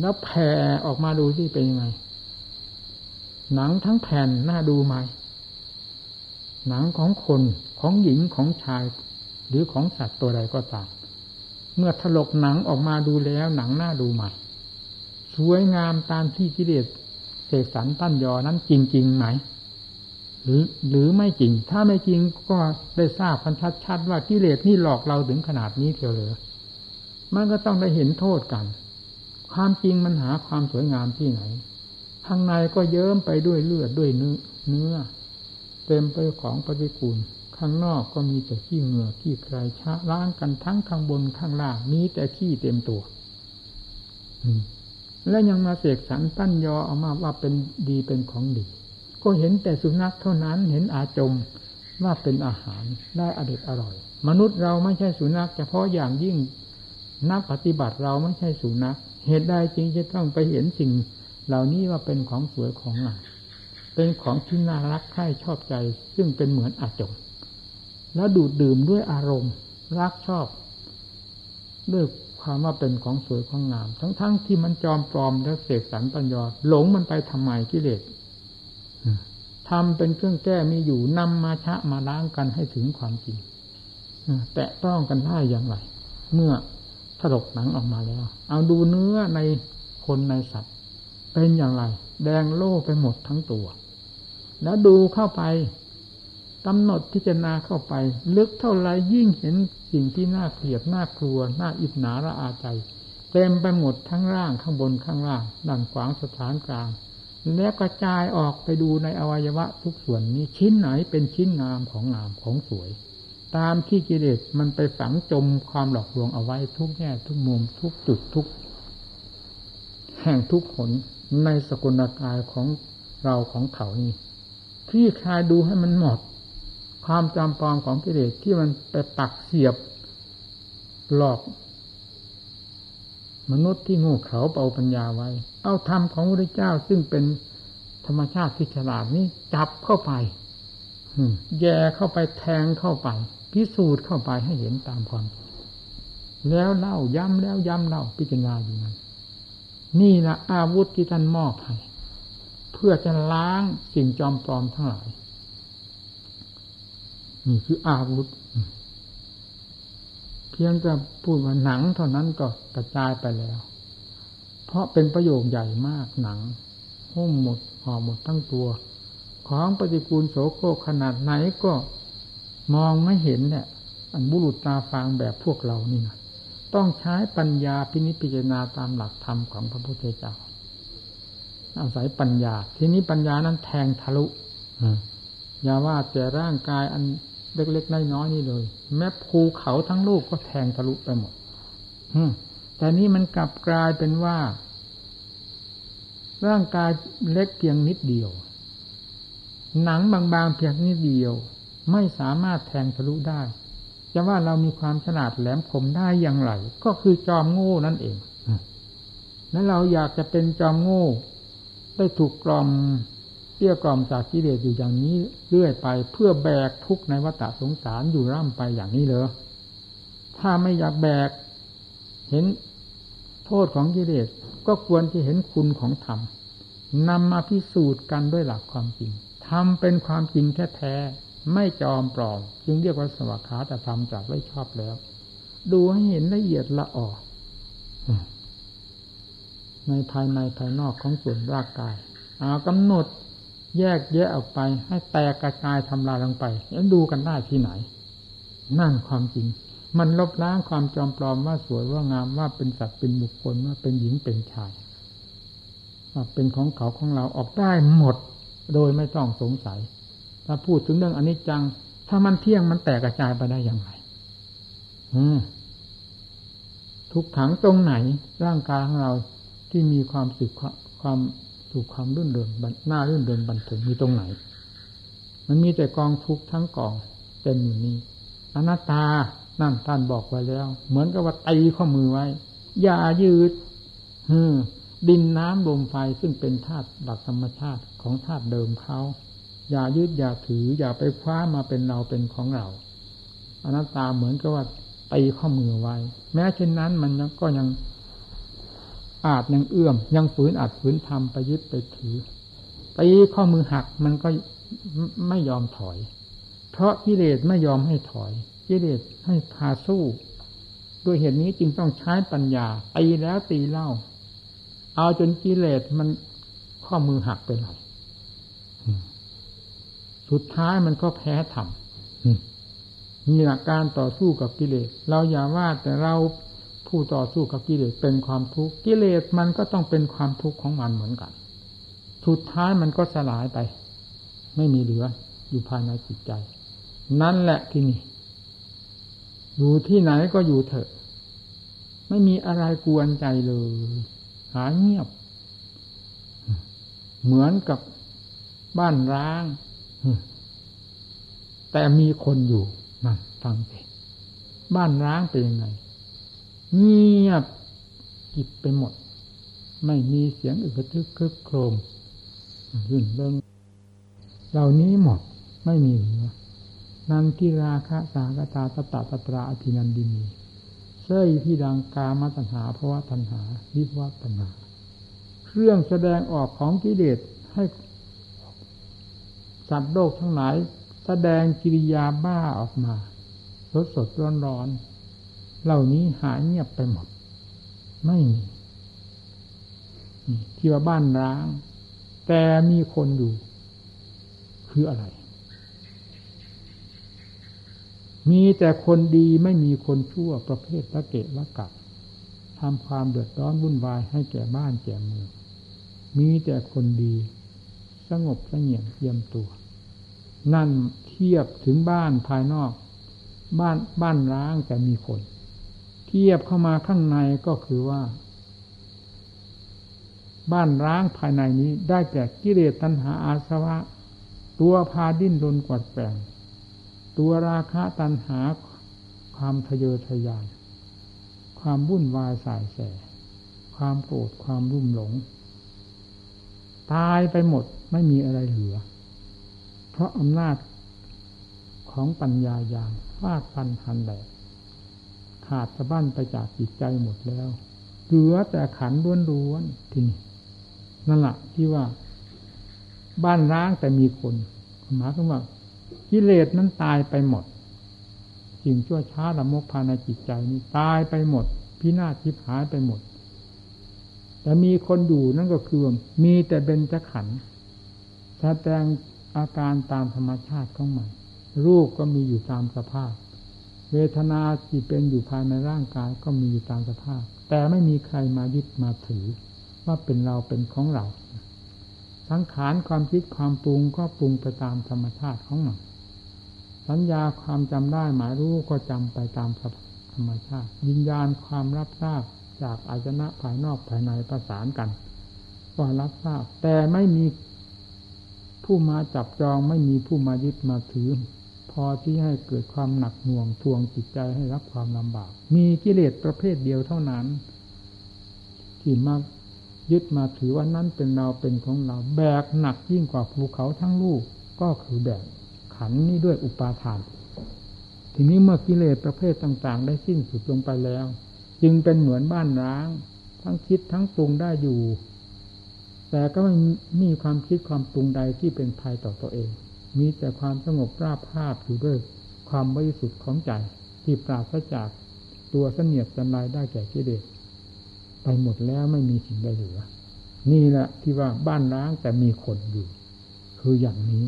แล้วแผ่ออกมาดูที่เป็นยังไง หนังทั้งแผ่นน่าดูไหมหนังของคนของหญิงของชาย หรือของสัตว์ตัวใดก็ตาม เมื่อถลกหนังออกมาดูแล้วหนังหน้าดูใหม่ สวยงามตามที่กิเลสเสกสรรตั้นยอนั้นจริงๆไหม หรือหรือไม่จริง ถ้าไม่จริงก็ได้ทราบพันชัดๆว่ากิเลสนี่หลอกเราถึงขนาดนี้เทียวเลยมันก็ต้องได้เห็นโทษกัน ความจริงมันหาความสวยงามที่ไหน ข้างในก็เยิ้มไปด้วยเลือดด้วยเนื้อเนื้อเต็มไปของปฏิกูล ข้างนอกก็มีแต่ขี้เหงื่อขี้ใครชะล้างกันทั้งข้างบนข้างล่างมีแต่ขี้เต็มตัวและยังมาเสกสรรปั้นยอเอามาว่าเป็นดีเป็นของดี ก็เห็นแต่สุนัขเท่านั้นเห็นอาจมว่าเป็นอาหารได้อเด็ดอร่อย มนุษย์เราไม่ใช่สุนัขเฉพาะอย่างยิ่งนักปฏิบัติเราไม่ใช่สุนัขเหตุใดจริงจะต้องไปเห็นสิ่ง เหล่านี้ว่าเป็นของสวยของงามเป็นของที่น่ารักใคร่ชอบใจ ซึ่งเป็นเหมือนอาจง แล้วดูดดื่มด้วยอารมณ์ รักชอบ ด้วยความว่าเป็นของสวยของงาม ทั้งๆทที่มันจอมปลอมและเสกสรรปัญญาหลงมันไปทำไมกิเลสทำเป็นเครื่องแก้มีอยู่นำมาชะมาล้างกันให้ถึงความจริงแตะต้องกันได้อย่างไร เมื่อถลกหนังออกมาแล้ว เอาดูเนื้อในคนในสัตว์ เป็นอย่างไร แดงโล่ไปหมดทั้งตัว แล้วดูเข้าไป กำหนดพิจารณาเข้าไป ลึกเท่าไรยิ่งเห็นสิ่งที่น่าเกลียดน่ากลัว น่าอิจฉาระอาใจ เต็มไปหมดทั้งร่างข้างบนข้างล่างด้านขวางสถานกลาง แล้วกระจายออกไปดูในอวัยวะทุกส่วนนี้ชิ้นไหนเป็นชิ้นงามของงามของสวย ตามที่กิเลสมันไปฝังจมความหลอกลวงเอาไว้ทุกแง่ทุกมุมทุกจุดทุก แห่งทุกขนในสกุลกายของเราของเขานี่คลี่คลายดูให้มันหมด ความจำปองของกิเลสที่มันไปปักเสียบหลอก มนุษย์ที่งูเขาเป่าปัญญาไว้ เอาธรรมของพระเจ้าซึ่งเป็นธรรมชาติที่ฉลาดนี้จับเข้าไปแย่เข้าไปแทงเข้าไป พิสูจน์เข้าไปให้เห็นตามความ แล้วเล่าย้ำแล้วย้ำเล่าพิจารณาอยู่นั้น นี่นะอาวุธที่ท่านมอบให้เพื่อจะล้างสิ่งจอมปลอมทั้งหลาย นี่คืออาวุธ เพียงแต่พูดว่าหนังเท่านั้นก็กระจายไปแล้ว เพราะเป็นประโยคใหญ่มากหนังหุ้มหมดห่อหมดทั้งตัว ของปฏิกูลโสโครขนาดไหนก็มองไม่เห็นเนี่ยอันบุรุษตาฟางแบบพวกเรานี่นะต้องใช้ปัญญาพินิจพิจารณาตามหลักธรรมของพระพุทธเจ้าอาศัยปัญญา ทีนี้ปัญญานั้นแทงทะลุอย่าว่าแต่ร่างกายอัน เล็กๆน้อยๆนี่เลย แม้ภูเขาทั้งลูกก็แทงทะลุไปหมดแต่นี้มันกลับกลายเป็นว่า ร่างกายเล็กเพียงนิดเดียว หนังบางๆเพียงนิดเดียว ไม่สามารถแทงทะลุได้ จะว่าเรามีความฉลาดแหลมคมได้อย่างไร ก็คือจอมโง่นั่นเองแล้วเราอยากจะเป็นจอมโง่ ได้ถูกกล่อม เตี้ยกล่อมจากกิเลสอยู่อย่างนี้เรื่อยไป เพื่อแบกทุกในวัฏสงสารอยู่ร่ำไปอย่างนี้เลยถ้าไม่อยากแบก เห็นโทษของกิเลสก็ควรจะเห็นคุณของธรรมนำมาพิสูจน์กันด้วยหลักความจริงทำเป็นความจริงแท้ๆไม่จอมปลอมจึงเรียกว่าสวัสขาแต่ทำจากไว้ชอบแล้ว ดูให้เห็นละเอียดละออกในภายในภายนอกของส่วนร่างกายอากำหนด แยกแยะออกไป ให้แตกกระจายทำลายลงไปแล้วดูกันได้ที่ไหน นั่นความจริง มันลบล้างความจอมปลอมว่าสวยว่างามว่าเป็นสัตว์เป็นบุคคลว่าเป็นหญิงเป็นชายว่าเป็นของเขาของเราออกได้หมด โดยไม่ต้องสงสัย ถ้าพูดถึงเรื่องอนิจจัง ถ้ามันเที่ยงมันแตกกระจายไปได้อย่างไรทุกขังตรงไหนร่างกายของเราที่มีความสึกความ สู่ความรื่นเริงหน้ารื่นเริงบันเทิงมีตรงไหน มันมีแต่กองทุกข์ทั้งกองเต็มอยู่นี้อนัตตานั่นท่านบอกไว้แล้ว เหมือนกับว่าตีข้อมือไว้ อย่ายืดดินน้ำลมไฟซึ่งเป็นธาตุหลักธรรมชาติของธาตุเดิมเขาอย่ายืดอย่าถือ อย่าไปคว้ามาเป็นเราเป็นของเราอนัตตาเหมือนกับว่าตีข้อมือไว้ แม้เช่นนั้นมันก็ยัง อาจยังเอื้อม ยังฝืนอาจฝืนทำไปยึดไปถือตีข้อมือหักมันก็ไม่ยอมถอย เพราะกิเลสไม่ยอมให้ถอย กิเลสให้พาสู้ด้วยเหตุนี้จึงต้องใช้ปัญญาตีแล้วตีเล่า เอาจนกิเลสมันข้อมือหักไปเลยสุดท้ายมันก็แพ้ธรรมมีหลักการต่อสู้กับกิเลส เราอย่าว่าแต่เรา ผู้ต่อสู้กับกิเลสเป็นความทุกข์กิเลสมันก็ต้องเป็นความทุกข์ของมันเหมือนกันสุดท้ายมันก็สลายไป ไม่มีเหลืออยู่ภายในจิตใจ นั่นแหละที่นี่อยู่ที่ไหนก็อยู่เถอะ ไม่มีอะไรกวนใจเลย หายเงียบ เหมือนกับบ้านร้าง แต่มีคนอยู่นั่นฟังสิบ้านร้างเป็นยังไง เงียบกิบไปหมด ไม่มีเสียงอึกทึกคึกโครมรื่นเริงเหล่านี้หมดไม่มีเหลือนันทิราคะสากตาตตาตตราอภินันดินีเสยที่ดังกามาตัญหาภาวะตัญหาวิวัตัญหาเครื่องแสดงออกของกิเลสให้สัตว์โลกทั้งหลายแสดงกิริยาบ้าออกมา สดสดร้อนร้อน เหล่านี้หายเงียบไปหมด ไม่มีที่ว่าบ้านร้าง แต่มีคนอยู่ คืออะไร มีแต่คนดีไม่มีคนชั่วประเภทละเกะละกะทำความเดือดร้อนวุ่นวายให้แก่บ้านแก่เมืองมีแต่คนดี สงบสงเงียมเยียมตัว นั่นเทียบถึงบ้านภายนอก บ้านบ้านร้างแต่มีคน เทียบเข้ามาข้างในก็คือว่า บ้านร้างภายในนี้ได้แก่กิเลสตัณหาอาสวะ ตัวพาดิ้นรนกวดแปงตัวราคะตัณหาความทะเยอทะยาน ความวุ่นวายสายแส ความโกรธความรุ่มหลง ตายไปหมดไม่มีอะไรเหลือ เพราะอำนาจของปัญญายางฟาดฟันหันแหลก ขาดสะบั้นไปจากจิตใจหมดแล้ว เหลือแต่ขันล้วนๆที่นี่นั่นแหละที่ว่า บ้านร้างแต่มีคนหมายถึงว่ากิเลสนั้นตายไปหมดสิ่งชั่วช้าละมกภายในจิตใจนี้ตายไปหมด พินาศทิพหายไปหมด แต่มีคนอยู่นั่นก็คือ มีแต่เบญจขันธ์แสดงอาการตามธรรมชาติของมันรูปก็มีอยู่ตามสภาพ เวทนาที่เป็นอยู่ภายในร่างกายก็มีอยู่ตามสภาพ แต่ไม่มีใครมายึดมาถือ ว่าเป็นเราเป็นของเรา สังขารความคิดความปรุงก็ปรุงไปตามธรรมชาติของมัน สัญญาความจำได้หมายรู้ก็จำไปตามธรรมชาติวิญญาณความรับทราบจากอายนะภายนอกภายในประสานกัน ก็รับทราบ แต่ไม่มีผู้มาจับจองไม่มีผู้มายึดมาถือ พอที่ให้เกิดความหนักหน่วงทวงจิตใจให้รับความลำบาก มีกิเลสประเภทเดียวเท่านั้น ที่มายึดมาถือว่านั้นเป็นเราเป็นของเรา แบกหนักยิ่งกว่าภูเขาทั้งลูกก็คือแบกขันนี้ด้วยอุปาทาน ทีนี้เมื่อกิเลสประเภทต่าง ๆ ได้สิ้นสุดลงไปแล้ว จึงเป็นเหมือนบ้านร้าง ทั้งคิดทั้งปรุงได้อยู่ แต่ก็ไม่มีความคิดความปรุงใดที่เป็นภัยต่อตัวเอง มีแต่ความสงบราบภาพอยู่ด้วยความบริสุทธิ์ของใจที่ปราศจากตัวเสนียดจันไรได้แก่กิเลสไปหมดแล้วไม่มีสิ่งใดเหลือ นี่แหละที่ว่าบ้านร้างแต่มีคนอยู่ คืออย่างนี้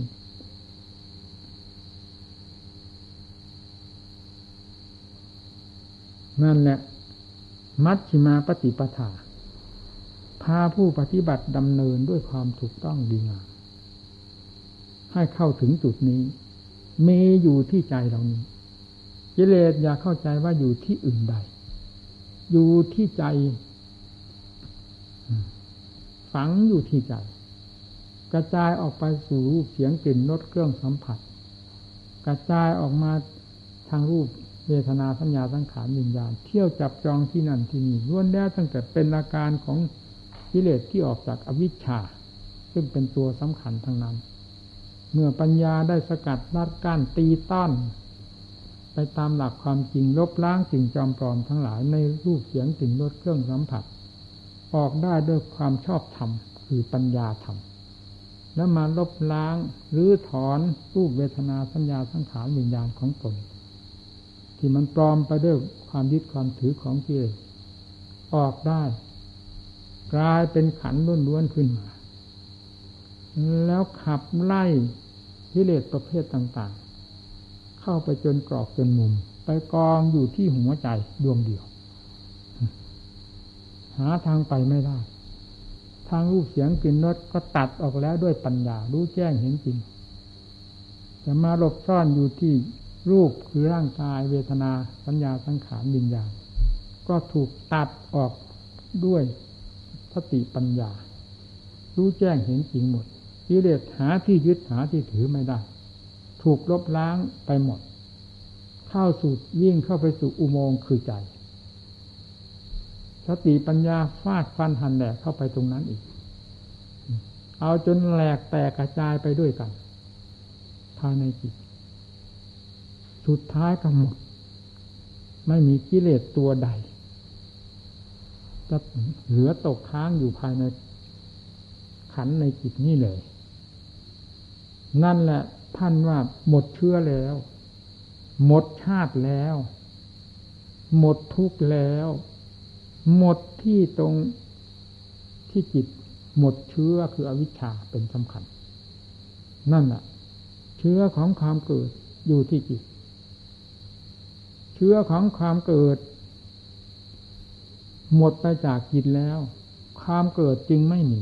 นั่นแหละ มัชฌิมาปฏิปทา พาผู้ปฏิบัติดำเนินด้วยความถูกต้องดีงาม ให้เข้าถึงจุดนี้ มีอยู่ที่ใจเรานี้กิเลสอย่าเข้าใจว่าอยู่ที่อื่นใด อยู่ที่ใจ ฝังอยู่ที่ใจ กระจายออกไปสู่รูปเสียงกลิ่นรสเครื่องสัมผัส กระจายออกมาทางรูปเวทนาสัญญาสังขารวิญญาณ เที่ยวจับจองที่นั่นที่นี่ล้วนแล้วตั้งแต่เป็นอาการของกิเลสที่ออกจากอวิชชา ซึ่งเป็นตัวสำคัญทั้งนั้น เมื่อปัญญาได้สกัดรัดก้านตีต้อนไปตามหลักความจริงลบล้างสิ่งจอมปลอมทั้งหลายในรูปเสียงกลิ่นรสเครื่องสัมผัส ออกได้ด้วยความชอบธรรมคือปัญญาธรรมแล้วมาลบล้างหรือถอนรูปเวทนาสัญญาสังขารวิญญาณของตน ที่มันปลอมไปด้วยความยึดความถือของกิเลสออกได้ กลายเป็นขันล้วนๆขึ้นมา แล้วขับไล่กิเลสประเภทต่างๆ เข้าไปจนกรอกจนมุม ไปกองอยู่ที่หัวใจดวงเดียว หาทางไปไม่ได้ ทางรูปเสียงกลิ่นรสก็ตัดออกแล้วด้วยปัญญา รู้แจ้งเห็นจริง จะมาหลบซ่อนอยู่ที่รูปคือร่างกายเวทนาสัญญาสังขารวิญญาณก็ถูกตัดออกด้วยสติปัญญา รู้แจ้งเห็นจริงหมด กิเลสหาที่ยึดหาที่ถือไม่ได้ ถูกลบล้างไปหมด เข้าสู่วิ่งเข้าไปสู่อุโมงค์คือใจ สติปัญญาฟาดฟันหันแหลกเข้าไปตรงนั้นอีก เอาจนแหลกแตกกระจายไปด้วยกัน ภายในจิต สุดท้ายก็หมด ไม่มีกิเลสตัวใดจะเหลือตกค้างอยู่ภายในขันในจิตนี่เลย นั่นแหละ ท่านว่าหมดเชื้อแล้ว หมดชาติแล้ว หมดทุกข์แล้ว หมดที่ตรงที่จิตหมดเชื้อคืออวิชชาเป็นสำคัญ นั่นแหละเชื้อของความเกิดอยู่ที่จิต เชื้อของความเกิด หมดไปจากจิตแล้ว ความเกิดจึงไม่มี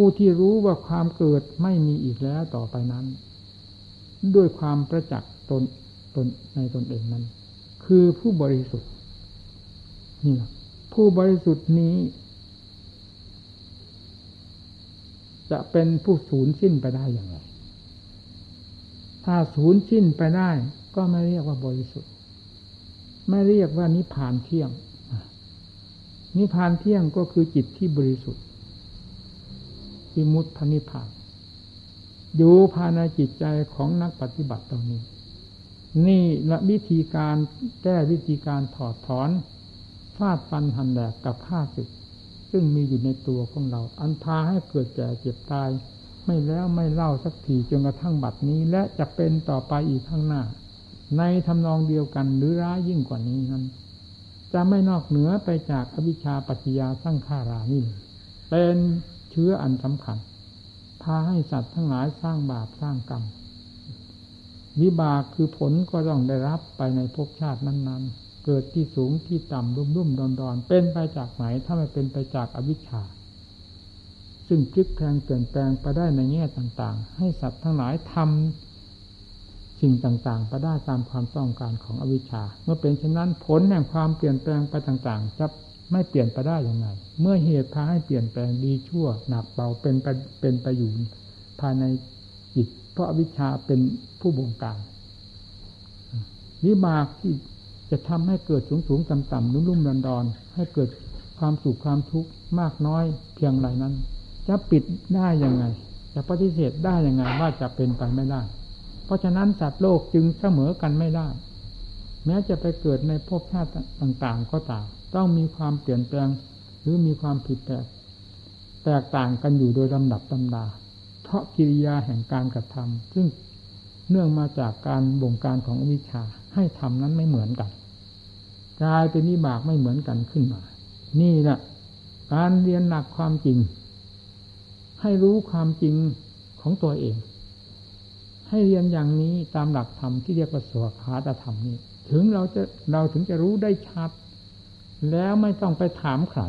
ผู้ที่รู้ว่าความเกิดไม่มีอีกแล้วต่อไปนั้น ด้วยความประจักษ์ตนตนในตนเองนั้น คือผู้บริสุทธิ์นี่แหละผู้บริสุทธิ์นี้ จะเป็นผู้สูญสิ้นไปได้อย่างไร ถ้าสูญสิ้นไปได้ ก็ไม่เรียกว่าบริสุทธิ์ ไม่เรียกว่านิพพานเที่ยง นิพพานเที่ยงก็คือจิตที่บริสุทธิ์ วิมุตพนิพานอยู่ภายในจิตใจของนักปฏิบัติตรงนี้ นี่ละวิธีการแก้วิธีการถอดถอนฟาดฟันหันแหลกกับข้าศึก ซึ่งมีอยู่ในตัวของเรา อันพาให้เกิดแก่เจ็บตาย ไม่แล้วไม่เล่าสักทีจนกระทั่งบัดนี้ และจะเป็นต่อไปอีกข้างหน้า ในทำนองเดียวกันหรือร้ายยิ่งกว่านี้นั้น จะไม่นอกเหนือไปจากอวิชชาปัจจยาสร้างขารานี่เป็น เชื้ออันสำคัญ พาให้สัตว์ทั้งหลายสร้างบาปสร้างกรรม วิบากคือผลก็ต้องได้รับไปในภพชาตินั้น ๆ เกิดที่สูงที่ต่ำรุ่มรุ่มดอนดอนเป็นไปจากไหนถ้าไม่เป็นไปจากอวิชชาซึ่งพลิกแปลงเปลี่ยนแปลงไปได้ในแง่ต่างๆ ให้สัตว์ทั้งหลายทำสิ่งต่างๆ ไปได้ตามความต้องการของอวิชชา เมื่อเป็นเช่นนั้นผลแห่งความเปลี่ยนแปลงไปต่างๆ จะ ไม่เปลี่ยนไปได้ยังไง เมื่อเหตุพาให้เปลี่ยนแปลงดีชั่ว หนักเบาเป็นไปเป็นไปอยู่ภายในจิตเพราะวิชาเป็นผู้บงการวิบากที่จะทำให้เกิดสูงสูงต่ำต่ำรุ่มรุ่มดอนดอนให้เกิดความสุขความทุกข์มากน้อยเพียงไรนั้น จะปิดได้ยังไง จะปฏิเสธได้ยังไงว่าจะเป็นไปไม่ได้ เพราะฉะนั้นสัตว์โลกจึงเสมอกันไม่ได้ แม้จะไปเกิดในภพชาติต่าง ๆ ก็ตาม ต้องมีความเปลี่ยนแปลงหรือมีความผิดแปลกแตกต่างกันอยู่โดยลำดับตำดา เพราะกิริยาแห่งการกระทำซึ่งเนื่องมาจากการบ่งการของอวิชชาให้ทำนั้นไม่เหมือนกันกลายเป็นนิบากไม่เหมือนกันขึ้นมา นี่แหละการเรียนหนักความจริง ให้รู้ความจริงของตัวเอง ให้เรียนอย่างนี้ตามหลักธรรมที่เรียกว่าสวขาตธรรมนี้ ถึงเราจะเราถึงจะรู้ได้ชัด แล้วไม่ต้องไปถามใคร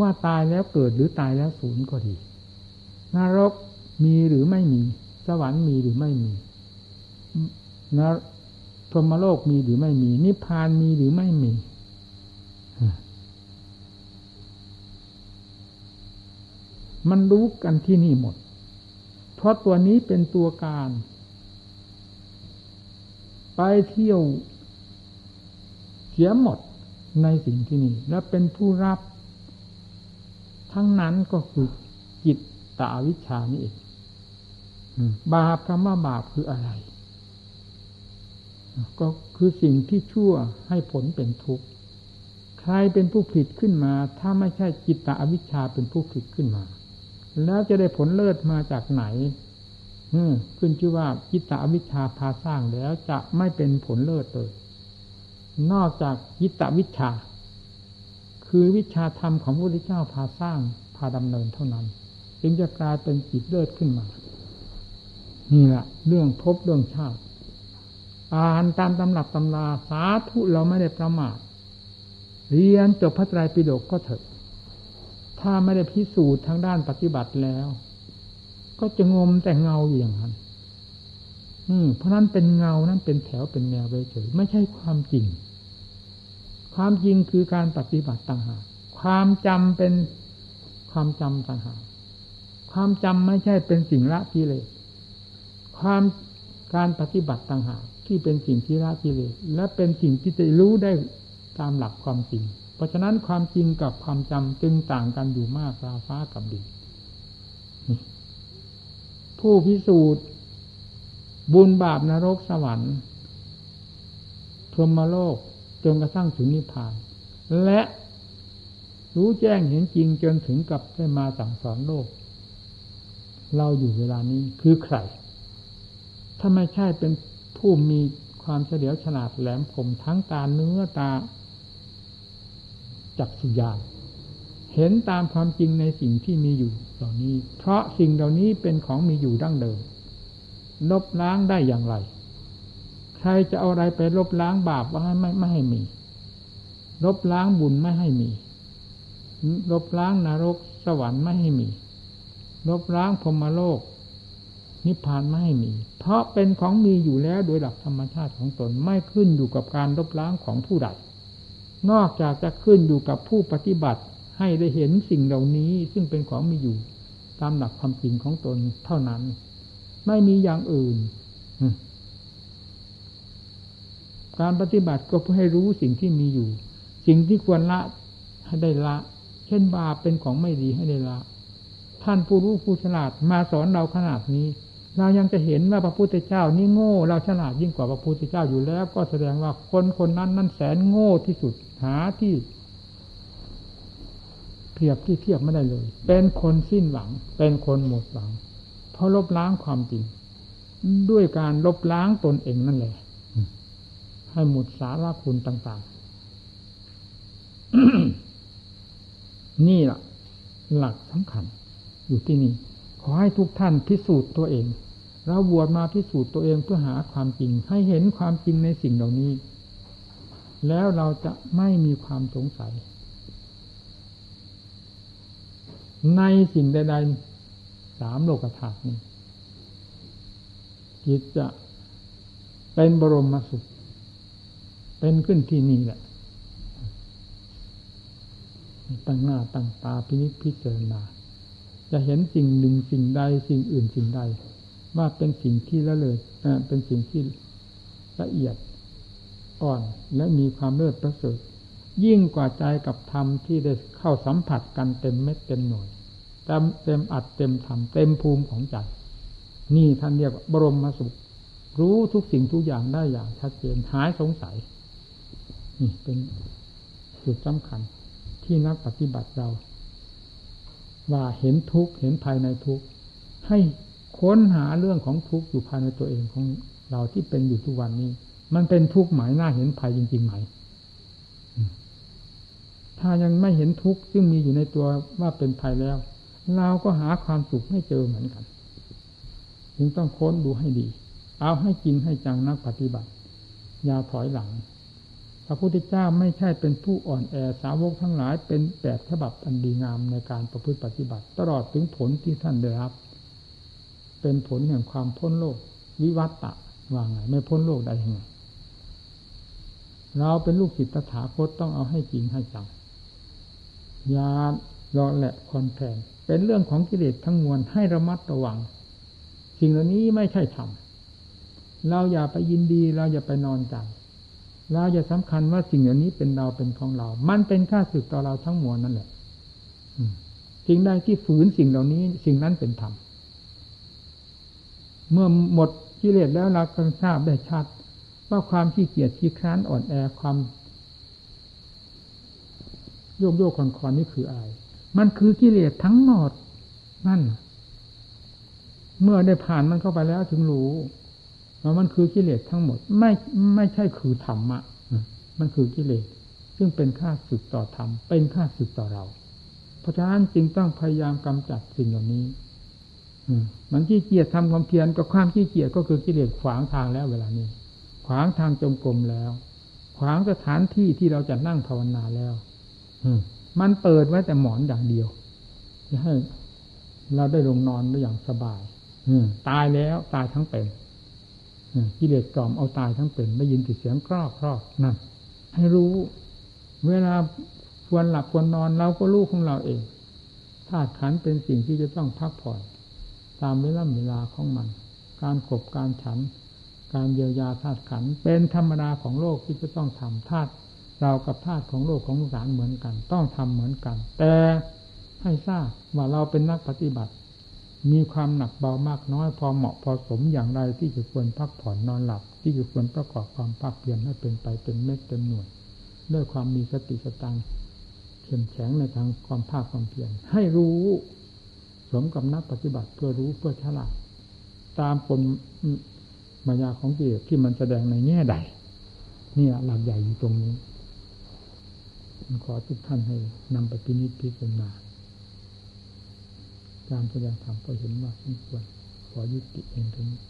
ว่าตายแล้วเกิดหรือตายแล้วสูญก็ดี นรกมีหรือไม่มี สวรรค์มีหรือไม่มีนพรหมโลกมีหรือไม่มี นิพพานมีหรือไม่มี มันรู้กันที่นี่หมด เพราะตัวนี้เป็นตัวการ ไปเที่ยวเสียหมด ในสิ่งที่นี่ และเป็นผู้รับ ทั้งนั้นก็คือจิตตาวิชานี่เองบาปคำว่าบาปคืออะไร ก็คือสิ่งที่ชั่วให้ผลเป็นทุกข์ใครเป็นผู้ผิดขึ้นมา ถ้าไม่ใช่จิตตาวิชาเป็นผู้ผิดขึ้นมา แล้วจะได้ผลเลิศมาจากไหนขึ้นชื่อว่าจิตตาวิชาพาสร้างแล้วจะไม่เป็นผลเลิศเลย นอกจากยิตวิชา คือวิชาธรรมของพระพุทธเจ้าพาสร้างพาดำเนินเท่านั้น จึงจะกลายเป็นจิตเลิศขึ้นมา นี่แหละเรื่องพบเรื่องชาติอ่านตามตำรับตำราสาธุเราไม่ได้ประมาทเรียนจบพระไตรปิฎกก็เถอะ ถ้าไม่ได้พิสูจน์ทางด้านปฏิบัติแล้ว ก็จะงมแต่เงาอยู่อย่างนั้นอืมเพราะนั้นเป็นเงานั้นเป็นแถวเป็นแนวไปเฉยไม่ใช่ความจริง ความจริงคือการปฏิบัติต่างหากความจำเป็นความจำต่างหากความจำไม่ใช่เป็นสิ่งละกิเลสความการปฏิบัติต่างหากที่เป็นสิ่งที่ละกิเลสและเป็นสิ่งที่จะรู้ได้ตามหลักความจริง เพราะฉะนั้นความจริงกับความจำจึงต่างกันอยู่มากราฟ้ากับดินผู้พิสูจน์ บุญบาปนรกสวรรค์พรหมโลก จนกระทั่งถึงนิพพาน และรู้แจ้งเห็นจริงจนถึงกับได้มาสั่งสอนโลก เราอยู่เวลานี้คือใคร ถ้าไม่ใช่เป็นผู้มีความเฉลียวฉลาดแหลมคมทั้งตาเนื้อตา จักสุญานเห็นตามความจริงในสิ่งที่มีอยู่เหล่านี้ เพราะสิ่งเหล่านี้เป็นของมีอยู่ดั้งเดิมลบล้างได้อย่างไร รจะเอาอะไรไปลบล้างบาปว่าไม่ไม่ให้มี ลบล้างบุญไม่ให้มี ลบล้างนรกสวรรค์ไม่ให้มี ลบล้างพรมโลก นิพพานไม่ให้มี เพราะเป็นของมีอยู่แล้วโดยหลักธรรมชาติของตนไม่ขึ้นอยู่กับการลบล้างของผู้ใดนอกจากจะขึ้นอยู่กับผู้ปฏิบัติให้ได้เห็นสิ่งเหล่านี้ซึ่งเป็นของมีอยู่ตามหลักความจริงของตนเท่านั้น ไม่มีอย่างอื่น การปฏิบัติก็เพื่อให้รู้สิ่งที่มีอยู่ สิ่งที่ควรละให้ได้ละ เช่นบาปเป็นของไม่ดีให้ได้ละ ท่านผู้รู้ผู้ฉลาดมาสอนเราขนาดนี้ เรายังจะเห็นว่าพระพุทธเจ้านี่โง่ เราฉลาดยิ่งกว่าพระพุทธเจ้าอยู่แล้ว ก็แสดงว่าคนคนนั้นนั่นแสนโง่ที่สุดหาที่เทียบที่เทียบไม่ได้เลย เป็นคนสิ้นหวัง เป็นคนหมดหวัง เพราะลบล้างความจริง ด้วยการลบล้างตนเองนั่นแหละ ให้หมดสาระคุณต่าง ๆ นี่แหละหลักสำคัญ อยู่ที่นี่ ขอให้ทุกท่านพิสูจน์ตัวเอง เราบวชมาพิสูจน์ตัวเองเพื่อหาความจริง ให้เห็นความจริงในสิ่งเหล่านี้ แล้วเราจะไม่มีความสงสัย ในสิ่งใดๆสามโลกธาตุนี้จิตจะเป็นบรมสุข เป็นขึ้นที่นี่แหละตั้งหน้าตั้งตาพินิจพิจารณาจะเห็นสิ่งหนึ่งสิ่งใดสิ่งอื่นสิ่งใด ว่าเป็นสิ่งที่ละเลยเป็นสิ่งที่ละเอียดอ่อนและมีความเลิศประเสริฐยิ่งกว่าใจกับธรรมที่ได้เข้าสัมผัสกันเต็มเม็ดเต็มหน่วยเต็มเต็มอัดเต็มธรรมเต็มภูมิของใจนี่ท่านเรียกบรมมาสุข รู้ทุกสิ่งทุกอย่างได้อย่างชัดเจนหายสงสัย นี่เป็นจุดสำคัญ ที่นักปฏิบัติเรา ว่าเห็นทุกข์เห็นภายในทุกข์ให้ค้นหาเรื่องของทุกข์อยู่ภายในตัวเองของเราที่เป็นอยู่ทุกวันนี้ มันเป็นทุกข์หมายหน้าเห็นภัยจริง ๆ ไหม ถ้ายังไม่เห็นทุกข์ซึ่งมีอยู่ในตัวว่าเป็นภัยแล้ว เราก็หาความสุขไม่เจอเหมือนกัน จึงต้องค้นดูให้ดี เอาให้จริงให้จังนักปฏิบัติ อย่าถอยหลัง พระพุทธเจ้าไม่ใช่เป็นผู้อ่อนแอสาวกทั้งหลาย เป็นแบบฉบับอันดีงามในการประพฤติปฏิบัติ ตลอดถึงผลที่ท่านได้รับ เป็นผลแห่งความพ้นโลก วิวัตตะว่าไงไม่พ้นโลกได้ยังไงเราเป็นลูกศิษย์ตถาคตต้องเอาให้จริงให้จังยารอแหละคอนแทนเป็นเรื่องของกิเลสทั้งมวลให้ระมัดระวัง สิ่งเหล่านี้ไม่ใช่ธรรมเราอย่าไปยินดีเราอย่าไปนอนใจ เราอย่าสำคัญว่าสิ่งเหล่านี้เป็นเราเป็นของเรา มันเป็นค่าสึกต่อเราทั้งมวลนั่นแหละสิ่งใดที่ฝืนสิ่งเหล่านี้ สิ่งนั้นเป็นธรรม เมื่อหมดกิเลสแล้วเราก็ทราบได้ชัด ว่าความขี้เกียจขี้คร้านอ่อนแอความโยกโยกคอนคอนนี่คืออะไร มันคือกิเลสทั้งหมดนั่น เมื่อได้ผ่านมันเข้าไปแล้วถึงรู้ มันคือกิเลสทั้งหมด ไม่ไม่ใช่คือธรรมะมันคือกิเลสซึ่งเป็นค่าสึกต่อธรรม เป็นค่าสึกต่อเรา เพราะฉะนั้นจึงต้องพยายามกำจัดสิ่งเหล่านี้มันขี้เกียจทำความเพียรก็ความขี้เกียจก็คือกิเลสขวางทางแล้วเวลานี้ ขวางทางจงกรมแล้ว ขวางสถานที่ที่เราจะนั่งภาวนาแล้วมันเปิดไว้แต่หมอนอย่างเดียวจะให้เราได้ลงนอนได้อย่างสบายตายแล้วตายทั้งเป็น กิเลสกล่อมเอาตายทั้งเป็นได้ยินติเสียงครอบครอบนั่นให้รู้ เวลาควรหลับควรนอนเราก็รู้ของเราเองธาตุขันเป็นสิ่งที่จะต้องพักผ่อน ตามเวลาเวลาของมัน การขบการฉัน การเยียวยาธาตุขันเป็นธรรมดาของโลกที่จะต้องทำธาตุเรากับธาตุของโลกของสารเหมือนกัน ต้องทำเหมือนกัน แต่ให้ทราบว่าเราเป็นนักปฏิบัติ มีความหนักเบามากน้อยพอเหมาะพอสมอย่างไรที่จะควรพักผ่อนนอนหลับ ที่จะควรประกอบความภาคเพียรให้เป็นไปเป็นเม็ดเป็นหน่วย ด้วยความมีสติสตังเข้มแข็งในทางความภาคความเพียรให้รู้สมกับนักปฏิบัติเพื่อรู้เพื่อฉลาดตามกลมายาของกิเลสที่มันแสดงในแง่ใดนี่หลักใหญ่อยู่ตรงนี้ขอทุกท่านให้นำไปพินิจพิจารณา การแสดงธรรมก็เห็นว่าสมควรขอยุติเองตรงนี้